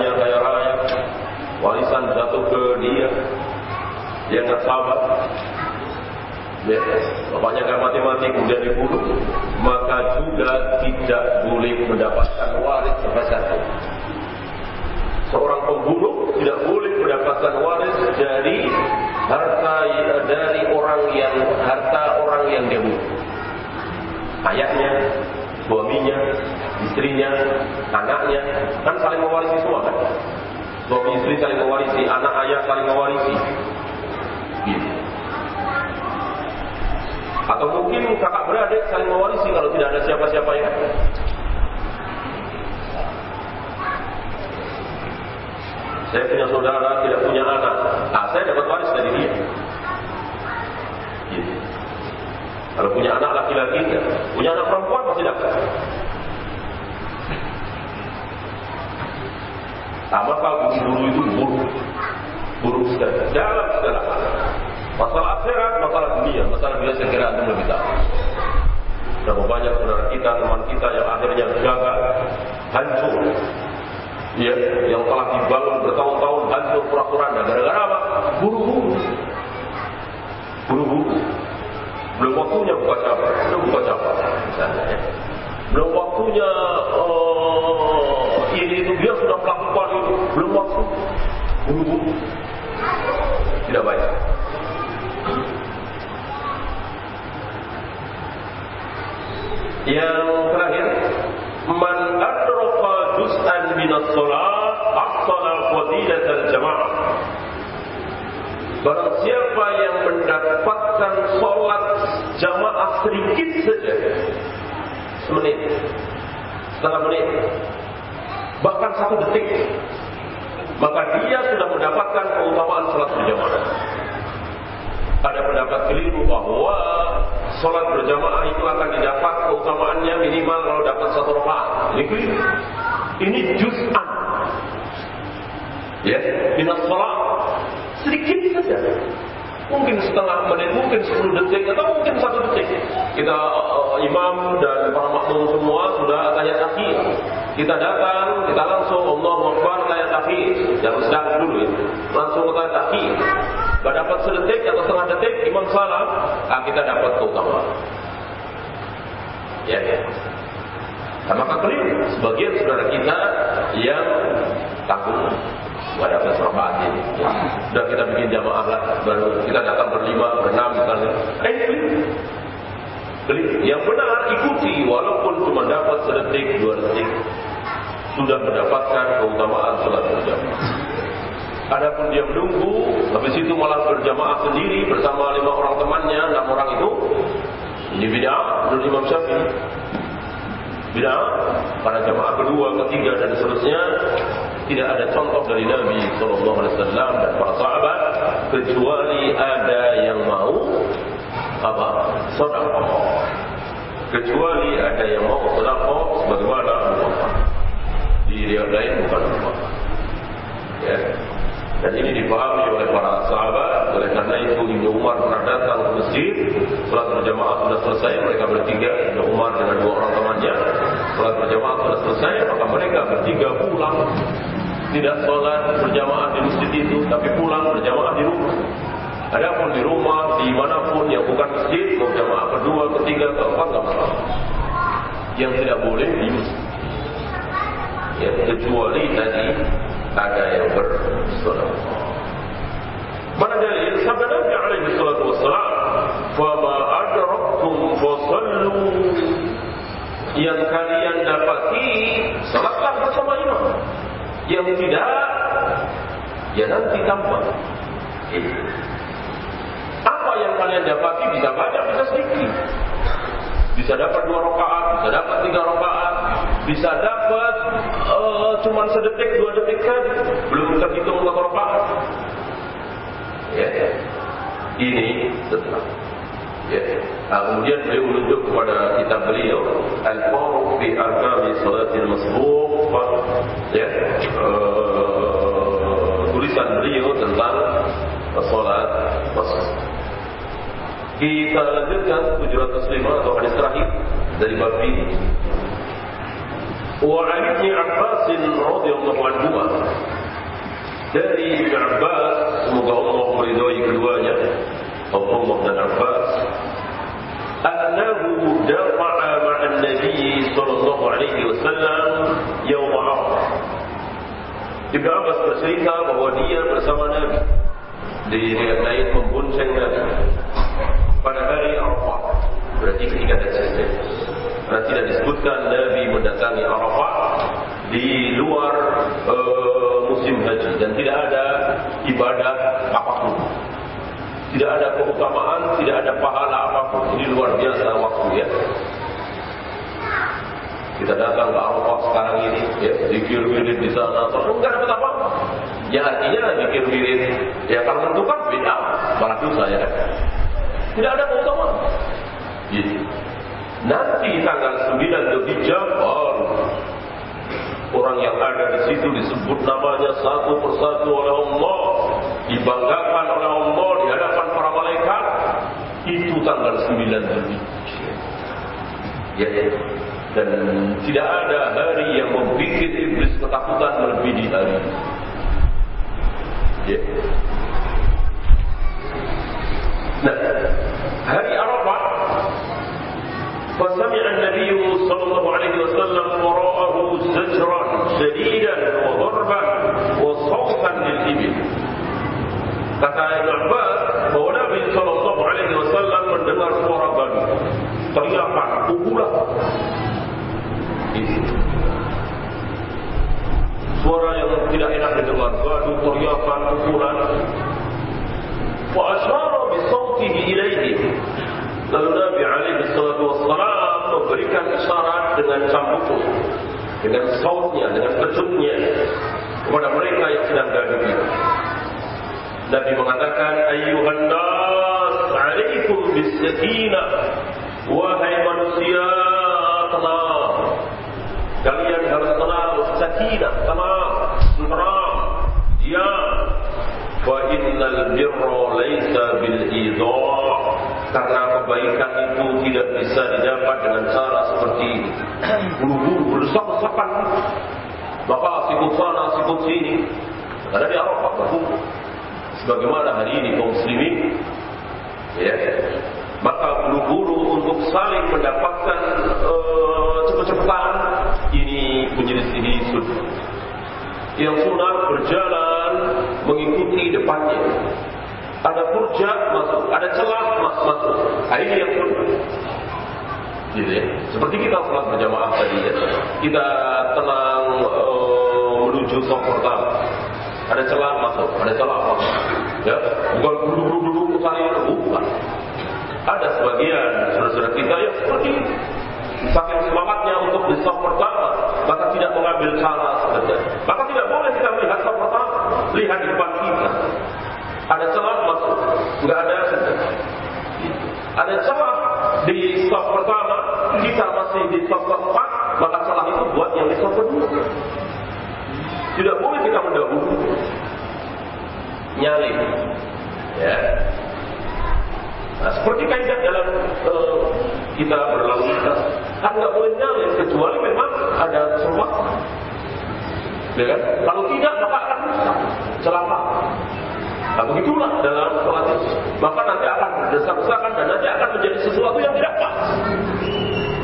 [SPEAKER 1] warisan jatuh ke dia, dia nggak sabar, ya, bapaknya nggak mati-mati kemudian dibunuh, maka juga tidak boleh mendapatkan waris sebesar itu. Seorang pembunuh tidak boleh mendapatkan waris dari harta dari orang yang harta orang yang dia bunuh. Ayahnya, suaminya, istrinya, anaknya, kan saling mewarisi semua kan? Suami istri saling mewarisi, anak ayah saling mewarisi. Gitu. Atau mungkin kakak beradik saling mewarisi kalau tidak ada siapa-siapa ya. Saya punya saudara tidak punya anak. Nah, saya dapat waris dari dia. Gitu. Kalau punya anak laki-laki, punya anak perempuan pasti dapat. Nah, maka guru itu buruk. Buruk sekali. Dalam segala hal. Masalah akhirat, masalah dunia, masalah dunia saya kira anda lebih tahu. Berapa banyak saudara kita, teman kita yang akhirnya gagal, hancur. Ya, yang telah dibangun bertahun-tahun hancur pura-purana. Gara-gara apa? Buru-buru. Buru-buru. Belum waktunya buka cabang, belum buka cabang. Misalnya, ya. Belum waktunya uh, ini itu dia sudah melakukan itu. Belum waktu. Buru-buru. Tidak baik. Yang terakhir, min as-salat ahsana fadilat al-jamaah. Barang siapa yang mendapatkan solat jamaah sedikit saja, semenit, setengah menit, bahkan satu detik, maka dia sudah mendapatkan keutamaan solat berjamaah. Ada pendapat keliru bahawa solat berjamaah itu akan didapat keutamaannya minimal kalau dapat satu rakaat. Ini keliru. Ini juz'an. Ya, minas solat sedikit saja. Mungkin setengah menit, mungkin sepuluh detik atau mungkin satu detik. Kita uh, imam dan para makmum semua sudah tanya akhir. Kita datang, kita langsung Allah Akbar tanya akhir. Jangan sedang dulu ya. Langsung tanya akhir. Gak dapat sedetik atau setengah detik imam salam, ah, kita dapat keutamaan. Ya, ya. Nah, maka keliru sebagian saudara kita yang tanggung pada rakaat ini. Sudah kita bikin jamaah lah, baru kita datang berlima, berenam misalnya. Eh, keliru. Yang benar ikuti walaupun cuma dapat sedetik, dua detik sudah mendapatkan keutamaan salat berjamaah. Adapun dia menunggu, habis itu malah berjamaah sendiri bersama lima orang temannya, enam orang itu, ini bid'ah menurut Imam Syafi'i. Bid'ah pada jamaah kedua, ketiga dan seterusnya tidak ada contoh dari Nabi Sallallahu Alaihi Wasallam dan para sahabat kecuali ada yang mau apa sedekah. Kecuali ada yang mau sedekah sebagaimana Muhammad di riwayat lain bukan Muhammad. Ya. Dan ini dipahami oleh para sahabat Oleh karena itu Ibnu Umar pernah datang ke masjid Salat berjamaah sudah selesai Mereka bertiga Ibnu Umar dengan dua orang temannya Salat berjamaah sudah selesai Maka mereka bertiga pulang Tidak salat berjamaah di masjid itu Tapi pulang berjamaah di rumah Adapun di rumah, di manapun yang bukan masjid Mau jamaah kedua, ketiga, keempat masalah Yang tidak boleh di masjid Ya, kecuali tadi ada yang bersolat. Mana dalil sabda Nabi alaihi salatu wassalam, "Fa ma adraktum fasallu." Yang kalian dapati salatlah bersama imam. Yang tidak ya nanti tambah. Apa yang kalian dapati bisa banyak bisa sedikit. Bisa dapat dua rakaat, bisa dapat tiga rakaat, bisa dapat uh, cuma sedetik, dua detik kan, belum terhitung satu rakaat. Ya, ya. Ini setelah. Ya. Nah, kemudian beliau menunjuk kepada kitab beliau Al-Faruq fi Arkami Salatil Masbuq ya. Uh, tulisan beliau tentang salat masbuq. Kita lanjutkan 705 atau hadis terakhir dari bab ini. Wa 'an Ibnu Abbas radhiyallahu anhu dari Abbas semoga Allah meridhai keduanya Umar dan Abbas annahu dafa'a ma'an nabi sallallahu alaihi wasallam yawm Arafah Ibn Abbas bercerita bahwa dia bersama Nabi. Di riwayat lain membonceng Nabi. Pada hari Arafah. Berarti ketika ada Karena tidak disebutkan Nabi mendatangi Arafah di luar uh, musim haji. Dan tidak ada ibadah apapun. Tidak ada keutamaan, tidak ada pahala apapun. Ini luar biasa waktu ya. Kita datang ke Arafah sekarang ini, ya, zikir wirid di sana, atau enggak dapat apa? Ya artinya zikir wirid, ya kalau menentukan beda, para dosa ya. Tidak ada keutamaan. Gitu. Nanti tanggal 9 Dzulhijjah baru orang yang ada di situ disebut namanya satu persatu oleh Allah, dibanggakan oleh Allah di hadapan para malaikat Itu tanggal 9 Dzulhijjah. Ya, ya. Dan tidak ada hari yang membuat iblis ketakutan melebihi hari. Ya. Nah, hari Arafah فسمع النبي صلى الله عليه وسلم وراءه زجرا شديدا وضربا وصوتا للإبل Kata teriakan, pukulan. Suara yang tidak enak didengar, badu, teriakan, pukulan. Wa asyara bisautihi ilaihi Lalu Nabi alaihi salatu wassalam memberikan isyarat dengan cambuknya, dengan sautnya, dengan kecutnya kepada mereka yang sedang gaduh. Nabi mengatakan, Ayuhan nas, alaikum bisakinah, wahai manusia, tenang. Kalian harus tenang, sakinah, tenang, tenang, diam. Fa innal birra laysa bil idha' karena kebaikan itu tidak bisa didapat dengan cara seperti. Buru-buru berdesak-desakan. Bapak sikut sana, sikut sini. Karena di Arafah berkumpul. Sebagaimana hari ini kaum muslimin. Ya. Maka buru-buru untuk saling mendapatkan uh, cepat-cepatan. Ini menjadi sunnah. Yang sunnah berjalan mengikuti depannya ada furja masuk, ada celah masuk. Nah, ini yang perlu. Gitu ya. Seperti kita sholat berjamaah tadi ya. Kita tenang uh, menuju sok pertama. Ada celah masuk, ada celah masuk. Ya, bukan duduk-duduk saling bukan. Ada sebagian saudara-saudara kita yang seperti saking semangatnya untuk di sok pertama, maka tidak mengambil cara sebenarnya. Maka tidak boleh kita melihat sok pertama, lihat di depan kita. Ada celah masuk, enggak ada Ada celah di stop pertama, kita masih di stop keempat, maka celah itu buat yang di stop kedua. Tidak boleh kita mendahului. Nyalin. Ya. Nah, seperti kaidah dalam uh, kita berlalu lintas, kan nggak boleh nyalin kecuali memang ada celah. Ya kan? Kalau tidak maka akan celaka. Nah, begitulah dalam sholat itu. Maka nanti akan berdesak-desakan dan nanti akan menjadi sesuatu yang tidak pas.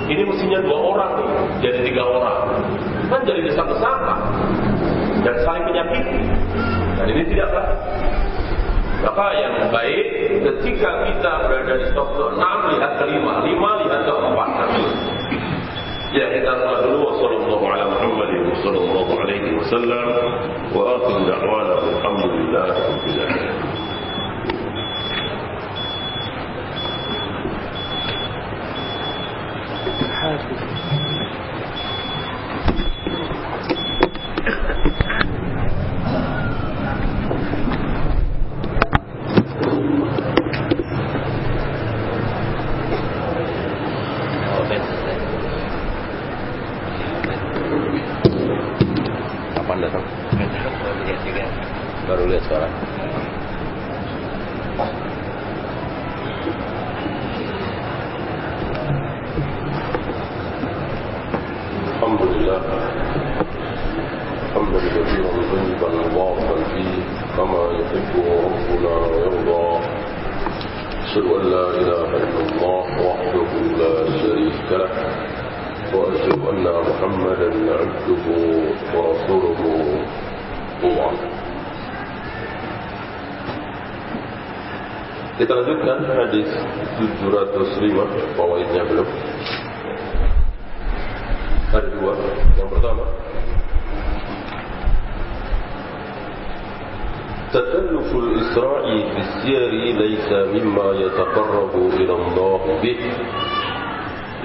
[SPEAKER 1] Ini mestinya dua orang nih, jadi tiga orang. Kan jadi desak-desakan. Dan saling menyakiti. Dan ini tidak baik. Maka yang baik ketika kita berada di ke enam lihat ke lima, lima lihat ke جاهد أهله وصلى الله على محمد وصلى الله عليه وسلم وآخر دعوانا الحمد لله رب العالمين Lanjutkan hadis 705 Fawaidnya belum. Ada dua Yang pertama. تكلف الإسراء في السير ليس مما يتقرب إلى الله به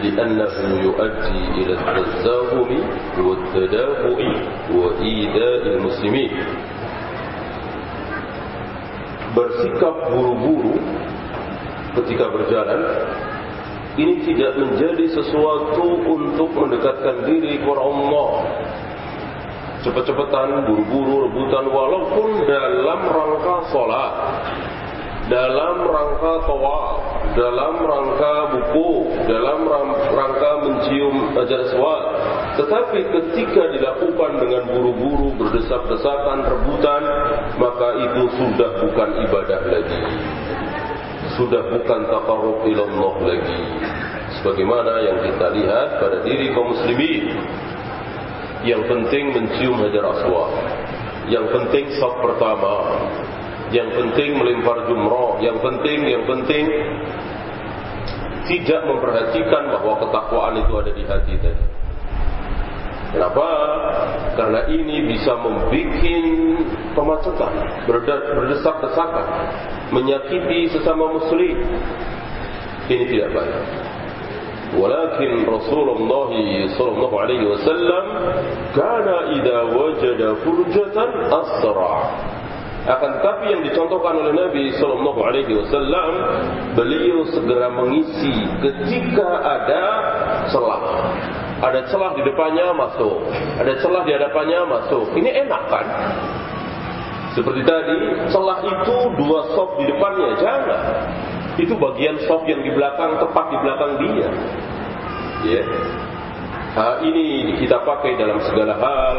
[SPEAKER 1] لأنه يؤدي إلى التزاهم والتدافع وإيذاء المسلمين bersikap buru-buru ketika berjalan ini tidak menjadi sesuatu untuk mendekatkan diri kepada Allah. Cepat-cepatan, buru-buru, rebutan walaupun dalam rangka sholat dalam rangka tawaf dalam rangka buku dalam rangka mencium ajar swat tetapi ketika dilakukan dengan buru-buru berdesak-desakan rebutan maka itu sudah bukan ibadah lagi sudah bukan taqarrub ila Allah lagi. Sebagaimana yang kita lihat pada diri kaum muslimin. Yang penting mencium hajar aswad. Yang penting saf pertama. Yang penting melempar jumrah. Yang penting yang penting tidak memperhatikan bahawa ketakwaan itu ada di hati tadi. Kenapa? karena ini bisa membuat pemacetan berdesak-desakan menyakiti sesama muslim ini tidak baik ولكن رسول الله صلى الله عليه وسلم كان إذا وجد فرجة أسرع akan tetapi yang dicontohkan oleh Nabi sallallahu alaihi wasallam beliau segera mengisi ketika ada celah ada celah di depannya masuk ada celah di hadapannya masuk ini enak kan Seperti tadi celah itu dua sop di depannya jangan itu bagian sop yang di belakang tepat di belakang dia ya yeah. ini kita pakai dalam segala hal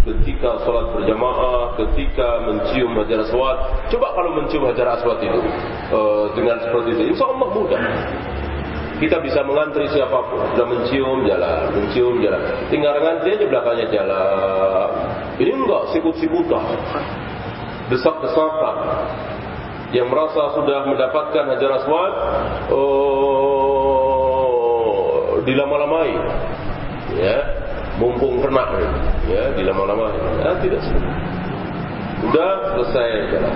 [SPEAKER 1] ketika sholat berjamaah, ketika mencium hajar aswad. Coba kalau mencium hajar aswad itu uh, dengan seperti itu, insya Allah mudah. Kita bisa mengantri siapapun, sudah mencium jalan, mencium jalan. Tinggal ngantri aja belakangnya jalan. Ini enggak sikut-sikutan, desak-desakan. Yang merasa sudah mendapatkan hajar aswad, uh, dilama-lamai. Ya, mumpung kena ya di lama-lama ya, tidak sudah selesai jalan.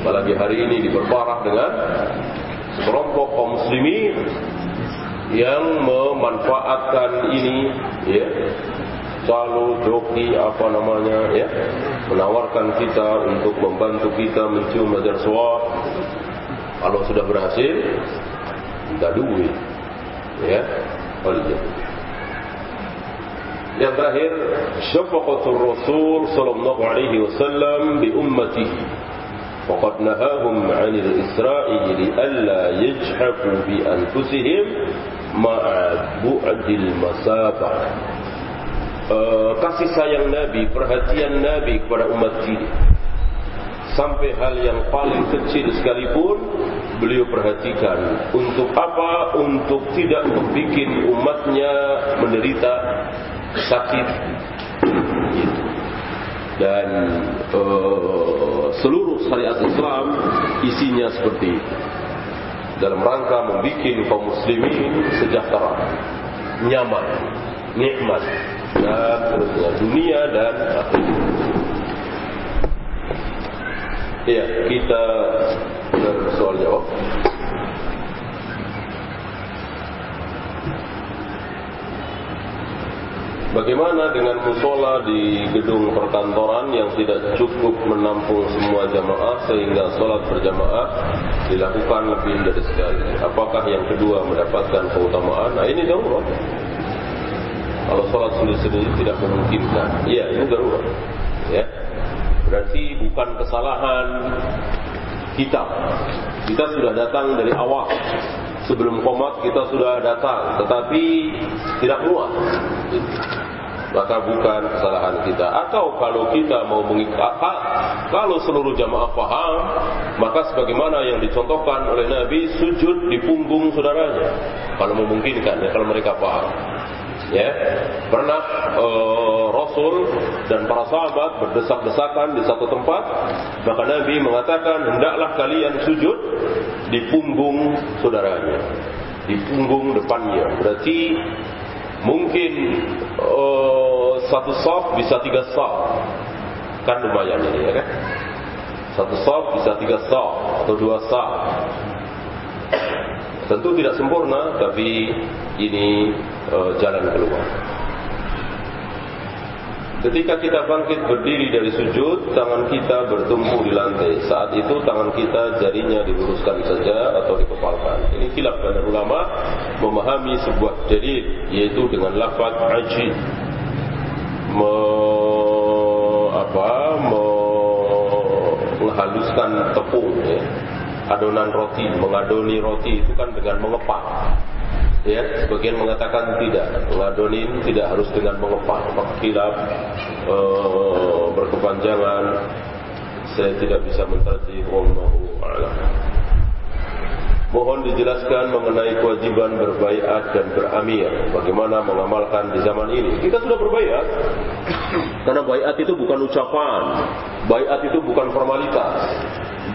[SPEAKER 1] Apalagi hari ini diperparah dengan sekelompok kaum muslimin yang memanfaatkan ini ya calo joki apa namanya ya menawarkan kita untuk membantu kita mencium ajar suar kalau sudah berhasil minta duit ya. Kalau yang terakhir syafaqatul rasul sallallahu alaihi wasallam bi ummatihi. Faqad nahahum 'anil isra'i li alla yajhafu bi anfusihim ma'a bu'dil masafah uh, kasih sayang nabi perhatian nabi kepada umat ini. Sampai hal yang paling kecil sekalipun beliau perhatikan untuk apa? Untuk tidak membuat umatnya menderita sakit. Dan uh, seluruh syariat Islam isinya seperti itu. Dalam rangka membuat kaum muslimin sejahtera nyaman nikmat dan seterusnya dunia dan akhirat ya kita bersoal jawab Bagaimana dengan musola di gedung perkantoran yang tidak cukup menampung semua jamaah sehingga sholat berjamaah dilakukan lebih dari sekali? Apakah yang kedua mendapatkan keutamaan? Nah ini darurat. Kalau sholat sendiri-sendiri tidak memungkinkan, iya ini darurat. Ya, berarti bukan kesalahan kita. Kita sudah datang dari awal. Sebelum komat kita sudah datang, tetapi tidak muat. maka bukan kesalahan kita. Atau kalau kita mau mengikat, kalau seluruh jamaah paham, maka sebagaimana yang dicontohkan oleh Nabi, sujud di punggung saudaranya. Kalau memungkinkan, ya, kalau mereka paham. Ya, pernah uh, Rasul dan para sahabat berdesak-desakan di satu tempat, maka Nabi mengatakan hendaklah kalian sujud di punggung saudaranya, di punggung depannya. Berarti mungkin uh, satu saf bisa tiga saf. Kan lumayan ini ya kan? Satu saf bisa tiga saf atau dua saf tentu tidak sempurna tapi ini uh, jalan keluar Ketika kita bangkit berdiri dari sujud, tangan kita bertumpu di lantai. Saat itu tangan kita jarinya diluruskan saja atau dikepalkan. Ini khilaf pada ulama memahami sebuah jadi yaitu dengan lafaz ajid. Me, apa, me, menghaluskan tepung ya. Adonan roti, mengadoni roti itu kan dengan mengepak ya sebagian mengatakan tidak mengadonin tidak harus dengan mengepak khilaf uh, berkepanjangan saya tidak bisa menterjemah wallahu a'lam Mohon dijelaskan mengenai kewajiban berbaiat dan beramir. Bagaimana mengamalkan di zaman ini? Kita sudah berbaiat. Karena baiat itu bukan ucapan. Baiat itu bukan formalitas.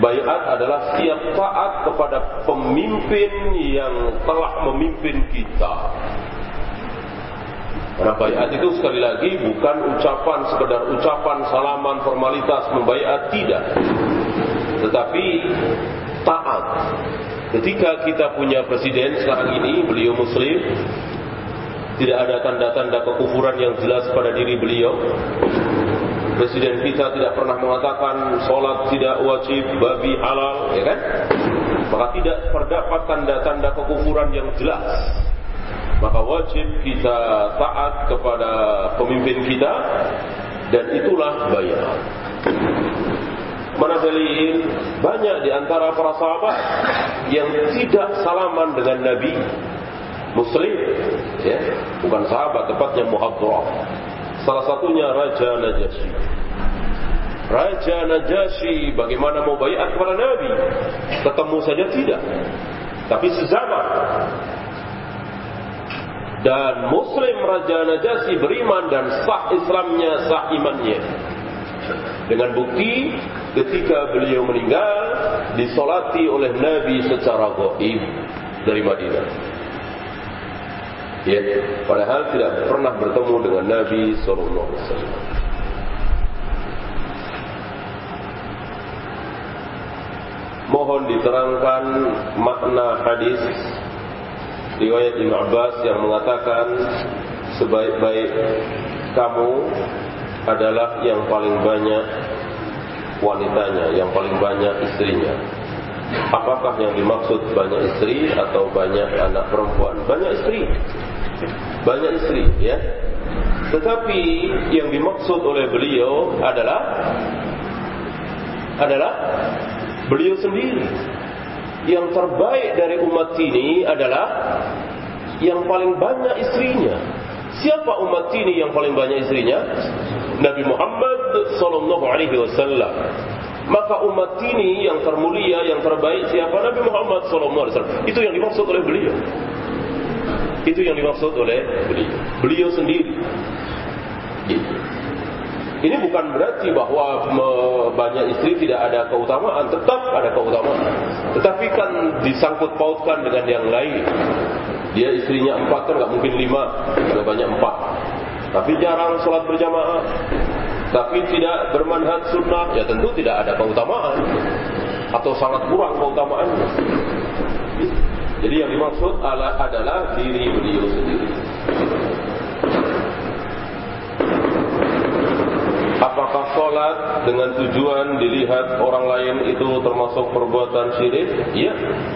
[SPEAKER 1] Bayat adalah siap taat kepada pemimpin yang telah memimpin kita. Karena bayat itu sekali lagi bukan ucapan sekedar ucapan salaman formalitas membayat tidak. Tetapi taat. Ketika kita punya presiden sekarang ini beliau muslim tidak ada tanda-tanda kekufuran yang jelas pada diri beliau Presiden kita tidak pernah mengatakan solat tidak wajib babi halal, ya kan? Maka tidak terdapat tanda-tanda kekufuran yang jelas. Maka wajib kita taat kepada pemimpin kita dan itulah bayar. Mana dalil banyak di antara para sahabat yang tidak salaman dengan Nabi Muslim, ya, bukan sahabat, tepatnya muhadrah. Salah satunya Raja Najasyi. Raja Najasyi bagaimana mau bayat kepada Nabi? Ketemu saja tidak. Tapi sezaman. Dan Muslim Raja Najasyi beriman dan sah Islamnya, sah imannya. Dengan bukti ketika beliau meninggal disolati oleh Nabi secara gaib dari Madinah. Ya, padahal tidak pernah bertemu dengan Nabi Sallallahu Alaihi Wasallam. Mohon diterangkan makna hadis riwayat Ibn Abbas yang mengatakan sebaik-baik kamu adalah yang paling banyak wanitanya, yang paling banyak istrinya. Apakah yang dimaksud banyak istri atau banyak anak perempuan? Banyak istri. Banyak istri, ya. Tetapi yang dimaksud oleh beliau adalah adalah beliau sendiri. Yang terbaik dari umat ini adalah yang paling banyak istrinya. Siapa umat ini yang paling banyak istrinya? Nabi Muhammad sallallahu alaihi wasallam maka umat ini yang termulia, yang terbaik siapa? Nabi Muhammad SAW. Itu yang dimaksud oleh beliau. Itu yang dimaksud oleh beliau. Beliau sendiri. Ini bukan berarti bahawa banyak istri tidak ada keutamaan. Tetap ada keutamaan. Tetapi kan disangkut pautkan dengan yang lain. Dia istrinya empat kan tak mungkin lima. Kalau banyak empat. Tapi jarang sholat berjamaah tapi tidak bermanhaj sunnah, ya tentu tidak ada keutamaan atau sangat kurang keutamaannya. Jadi yang dimaksud adalah diri beliau sendiri. Apakah sholat dengan tujuan dilihat orang lain itu termasuk perbuatan syirik? Iya.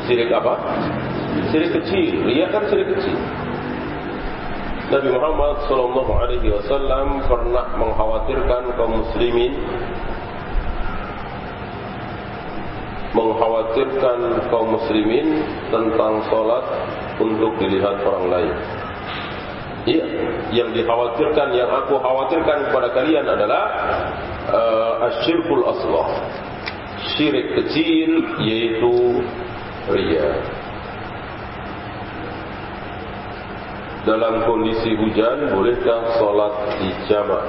[SPEAKER 1] Syirik apa? Syirik kecil. Lihat kan syirik kecil. Nabi Muhammad sallallahu alaihi wasallam pernah mengkhawatirkan kaum muslimin mengkhawatirkan kaum muslimin tentang salat untuk dilihat orang lain. Iya, yang dikhawatirkan, yang aku khawatirkan kepada kalian adalah uh, asyirkul asghar. Syirik kecil yaitu ria. Dalam kondisi hujan bolehkah solat di jamak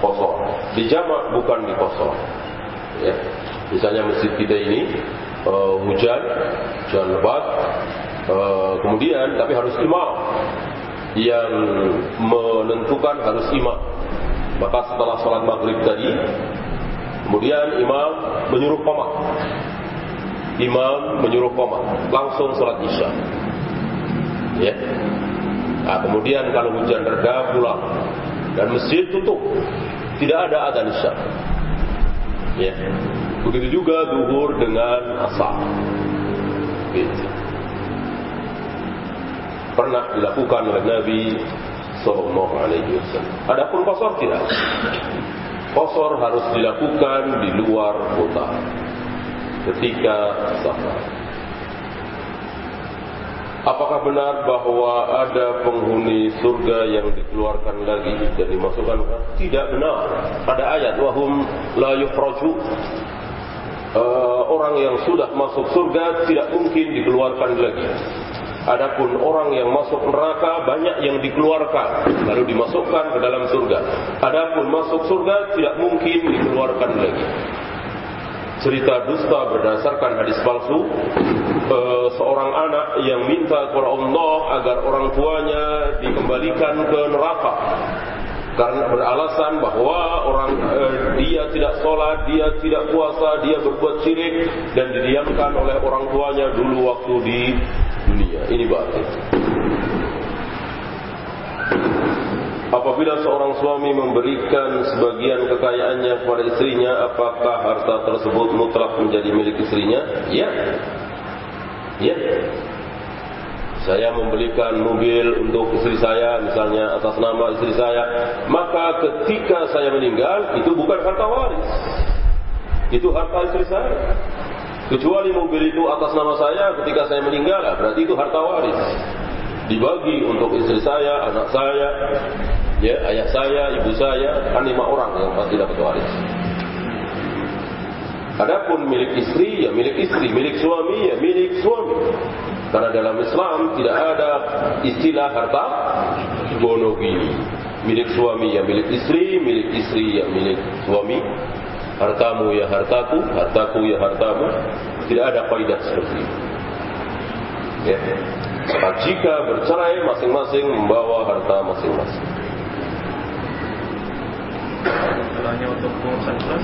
[SPEAKER 1] kosong? Di jamak bukan di kosong. Ya. Misalnya masjid kita ini uh, hujan, hujan lebat, uh, kemudian tapi harus imam yang menentukan harus imam. Maka setelah sholat maghrib tadi, kemudian imam menyuruh komat. Imam menyuruh komat, langsung sholat isya. Ya. Nah, kemudian kalau hujan reda pulang dan masjid tutup, tidak ada adzan isya. Ya. Begitu juga duhur dengan asar. Gitu pernah dilakukan oleh Nabi Sallallahu Alaihi Wasallam. Adapun kosor tidak. Kosor harus dilakukan di luar kota ketika safar. Apakah benar bahawa ada penghuni surga yang dikeluarkan lagi dan dimasukkan? Tidak benar. Ada ayat wahum la yukhraju. Uh, orang yang sudah masuk surga tidak mungkin dikeluarkan lagi. Adapun orang yang masuk neraka banyak yang dikeluarkan lalu dimasukkan ke dalam surga. Adapun masuk surga tidak mungkin dikeluarkan lagi. Cerita dusta berdasarkan hadis palsu eh, seorang anak yang minta kepada Allah agar orang tuanya dikembalikan ke neraka karena beralasan bahawa orang eh, dia tidak sholat, dia tidak puasa, dia berbuat syirik dan didiamkan oleh orang tuanya dulu waktu di dunia. Ini batin. Apabila seorang suami memberikan sebagian kekayaannya kepada istrinya, apakah harta tersebut mutlak menjadi milik istrinya? Ya. Ya. Saya membelikan mobil untuk istri saya, misalnya atas nama istri saya, maka ketika saya meninggal, itu bukan harta waris. Itu harta istri saya. Kecuali mobil itu atas nama saya ketika saya meninggal, berarti itu harta waris. Dibagi untuk istri saya, anak saya, ya ayah saya, ibu saya, kan lima orang yang pasti dapat waris. Adapun milik istri, ya milik istri, milik suami, ya milik suami. Karena dalam Islam tidak ada istilah harta gono gini. Milik suami ya milik istri, milik istri ya milik suami, hartamu ya hartaku, hartaku ya hartamu. Tidak ada kaidah seperti itu. Ya. Jika bercerai masing-masing membawa harta masing-masing.
[SPEAKER 2] Hanya untuk pengurusan surat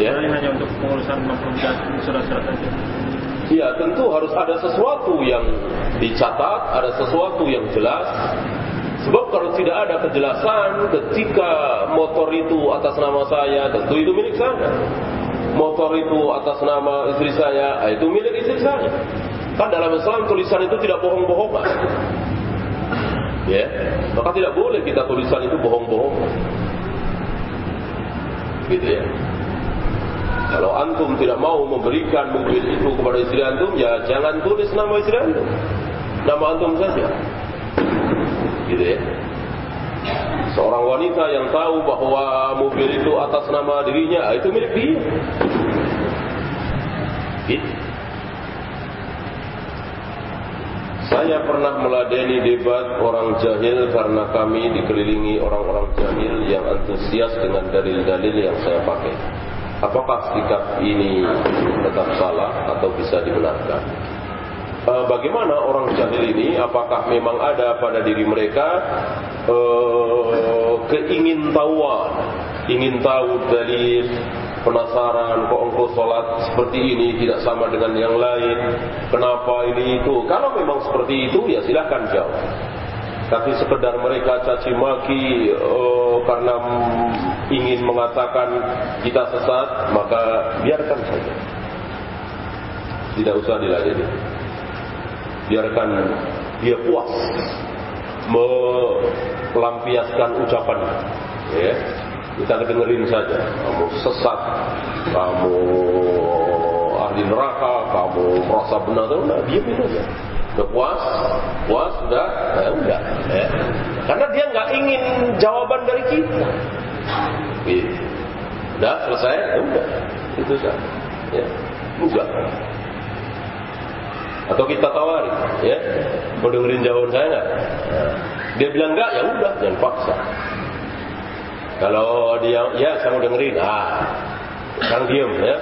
[SPEAKER 2] Ya. Hanya untuk pengurusan mempermudah surat-surat saja.
[SPEAKER 1] Ya, tentu harus ada sesuatu yang dicatat, ada sesuatu yang jelas Sebab kalau tidak ada kejelasan ketika motor itu atas nama saya, tentu itu milik saya. Motor itu atas nama istri saya, ah, itu milik istri saya. Kan dalam Islam tulisan itu tidak bohong-bohongan. Ya, maka tidak boleh kita tulisan itu bohong-bohong. Gitu ya. Kalau antum tidak mau memberikan mobil itu kepada istri antum, ya jangan tulis nama istri antum. Nama antum saja gitu ya. Seorang wanita yang tahu bahawa mobil itu atas nama dirinya, itu milik dia. Gitu. Saya pernah meladeni debat orang jahil karena kami dikelilingi orang-orang jahil yang antusias dengan dalil-dalil yang saya pakai. Apakah sikap ini tetap salah atau bisa dibenarkan? uh, bagaimana orang jahil ini apakah memang ada pada diri mereka uh, keingintahuan ingin tahu dalil penasaran kok engkau solat seperti ini tidak sama dengan yang lain. Kenapa ini itu? Kalau memang seperti itu ya silakan jawab. Tapi sekedar mereka caci maki uh, karena ingin mengatakan kita sesat maka biarkan saja. Tidak usah dilanjutkan biarkan dia puas melampiaskan ucapan. Ya kita dengerin saja kamu sesat kamu ahli neraka kamu merasa benar atau enggak dia saja sudah puas puas sudah ya udah ya. karena dia nggak ingin jawaban dari kita. Gitu. Udah selesai? Ya udah. Itu saja. Ya. Enggak. Atau kita tawari, ya. Mau dengerin jawaban saya enggak? Dia bilang enggak, ya udah, jangan paksa. Kalau dia, ya saya mau dengerin, ah, sekarang diem, ya.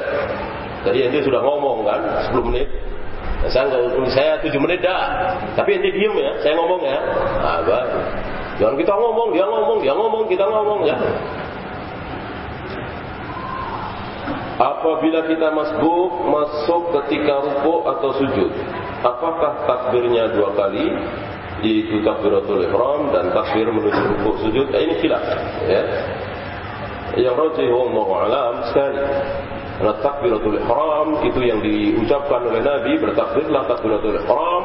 [SPEAKER 1] Tadi ente sudah ngomong kan, 10 menit. Saya saya 7 menit dah. Tapi ente diem ya, saya ngomong ya. Ah, baru. Jangan kita ngomong, dia ngomong, dia ngomong, kita ngomong ya. Apabila kita masbuk masuk ketika rukuk atau sujud, apakah takbirnya dua kali? Yaitu takbiratul ihram dan takbir menuju rukuk sujud. Eh, ini khilaf, ya. Yang rajih wallahu alam sekali. Karena takbiratul ihram itu yang diucapkan oleh Nabi bertakbirlah takbiratul ihram.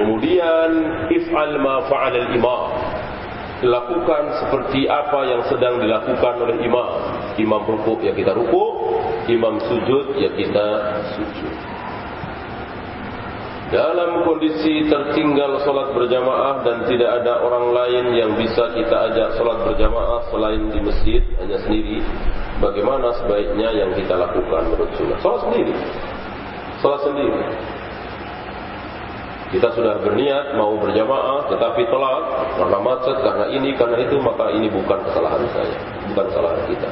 [SPEAKER 1] Kemudian if'al ma fa'ala al-imam lakukan seperti apa yang sedang dilakukan oleh imam. Imam rukuk ya kita rukuk, imam sujud ya kita sujud. Dalam kondisi tertinggal solat berjamaah dan tidak ada orang lain yang bisa kita ajak solat berjamaah selain di masjid hanya sendiri, bagaimana sebaiknya yang kita lakukan menurut sunnah? Solat sendiri, solat sendiri. Kita sudah berniat mau berjamaah tetapi tolak karena macet, karena ini, karena itu, maka ini bukan kesalahan saya, bukan kesalahan kita.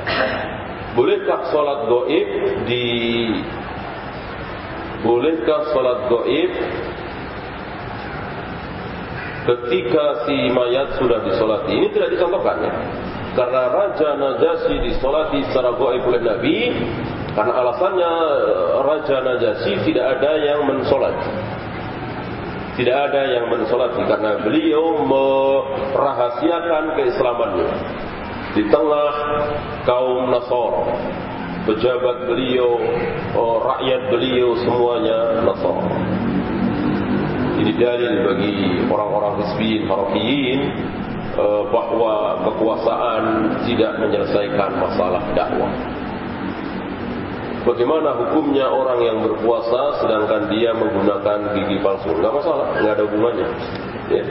[SPEAKER 1] Bolehkah solat goib di Bolehkah solat goib ketika si mayat sudah disolati? Ini tidak dicontohkan ya. Karena Raja Najasyi disolati secara goib oleh Nabi, karena alasannya Raja Najasyi tidak ada yang mensolati tidak ada yang mensolati karena beliau merahasiakan keislamannya di tengah kaum Nasor pejabat beliau oh, rakyat beliau semuanya Nasor ini dalil bagi orang-orang hizbiyin harafiyin eh, bahawa kekuasaan tidak menyelesaikan masalah dakwah Bagaimana hukumnya orang yang berpuasa sedangkan dia menggunakan gigi palsu? Enggak masalah, enggak ada hubungannya. Ya.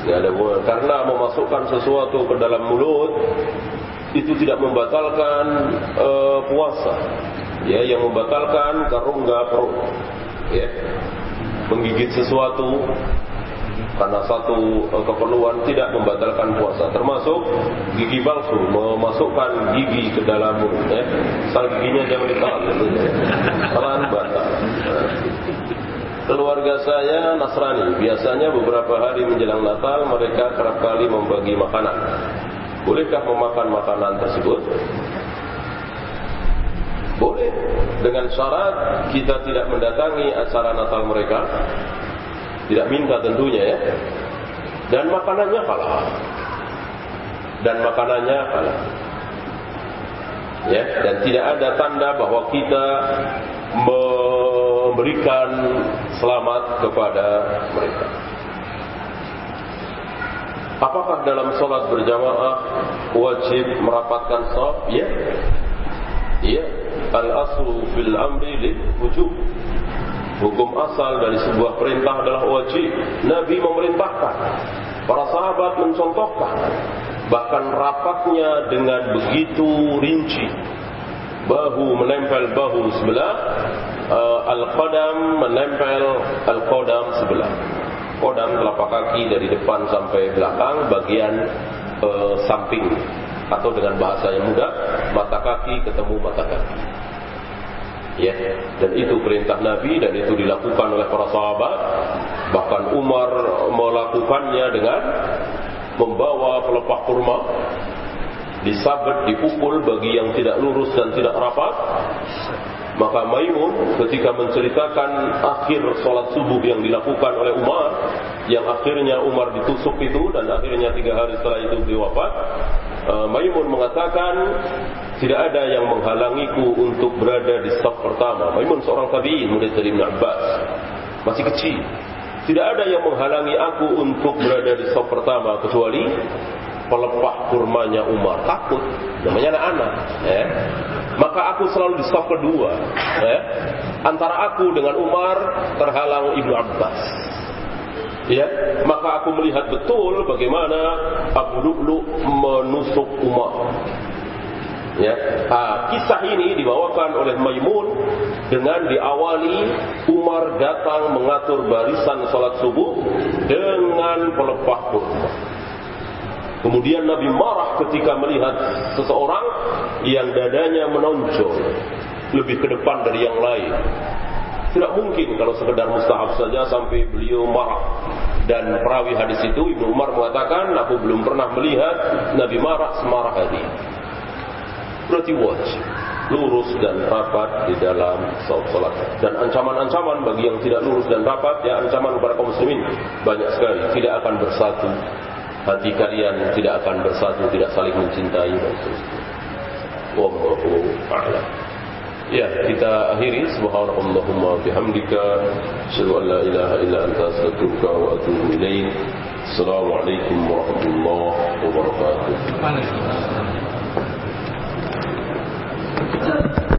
[SPEAKER 1] Enggak ada hubungan karena memasukkan sesuatu ke dalam mulut itu tidak membatalkan uh, puasa. Ya, yang membatalkan karungga perut. Ya. Menggigit sesuatu karena satu uh, keperluan tidak membatalkan puasa termasuk gigi palsu memasukkan gigi ke dalam mulut ya sal giginya jangan ditahan salah batal keluarga saya Nasrani biasanya beberapa hari menjelang Natal mereka kerap kali membagi makanan bolehkah memakan makanan tersebut boleh dengan syarat kita tidak mendatangi acara Natal mereka tidak minta tentunya ya. Dan makanannya halal. Dan makanannya halal. Ya, dan tidak ada tanda bahwa kita memberikan selamat kepada mereka. Apakah dalam solat berjamaah wajib merapatkan saf? Ya. Ya. Al-aslu fil amri lil wujub. Hukum asal dari sebuah perintah adalah wajib. Nabi memerintahkan. Para sahabat mencontohkan. Bahkan rapatnya dengan begitu rinci. Bahu menempel bahu sebelah. Uh, Al-Qadam menempel Al-Qadam sebelah. Qadam telapak kaki dari depan sampai belakang. Bagian uh, samping. Atau dengan bahasa yang mudah. Mata kaki ketemu mata kaki ya dan itu perintah Nabi dan itu dilakukan oleh para sahabat bahkan Umar melakukannya dengan membawa pelepah kurma disabet dipukul bagi yang tidak lurus dan tidak rapat maka Maimun ketika menceritakan akhir solat subuh yang dilakukan oleh Umar yang akhirnya Umar ditusuk itu dan akhirnya tiga hari setelah itu beliau wafat uh, Maimun mengatakan tidak ada yang menghalangiku untuk berada di saf pertama. Maimun seorang tabi'in murid dari Ibn Abbas. Masih kecil. Tidak ada yang menghalangi aku untuk berada di saf pertama kecuali pelepah kurmanya Umar. Takut. Namanya anak-anak ya maka aku selalu di saf kedua ya antara aku dengan Umar terhalang Ibnu Abbas Ya, maka aku melihat betul bagaimana Abu Lu'lu menusuk Umar. Ya, ha, kisah ini dibawakan oleh Maimun dengan diawali Umar datang mengatur barisan salat subuh dengan pelepah kurma. Kemudian Nabi marah ketika melihat seseorang yang dadanya menonjol lebih ke depan dari yang lain. Tidak mungkin kalau sekedar mustahab saja sampai beliau marah. Dan perawi hadis itu Ibnu Umar mengatakan, aku belum pernah melihat Nabi marah semarah hari berarti wajib lurus dan rapat di dalam salat dan ancaman-ancaman bagi yang tidak lurus dan rapat ya ancaman kepada kaum muslimin banyak sekali tidak akan bersatu hati kalian tidak akan bersatu, tidak saling mencintai dan seterusnya. Ya, kita akhiri subhanallahumma bihamdika asyhadu an la ilaha illa anta astaghfiruka wa atubu ilaik. Assalamualaikum warahmatullahi wabarakatuh. Thank.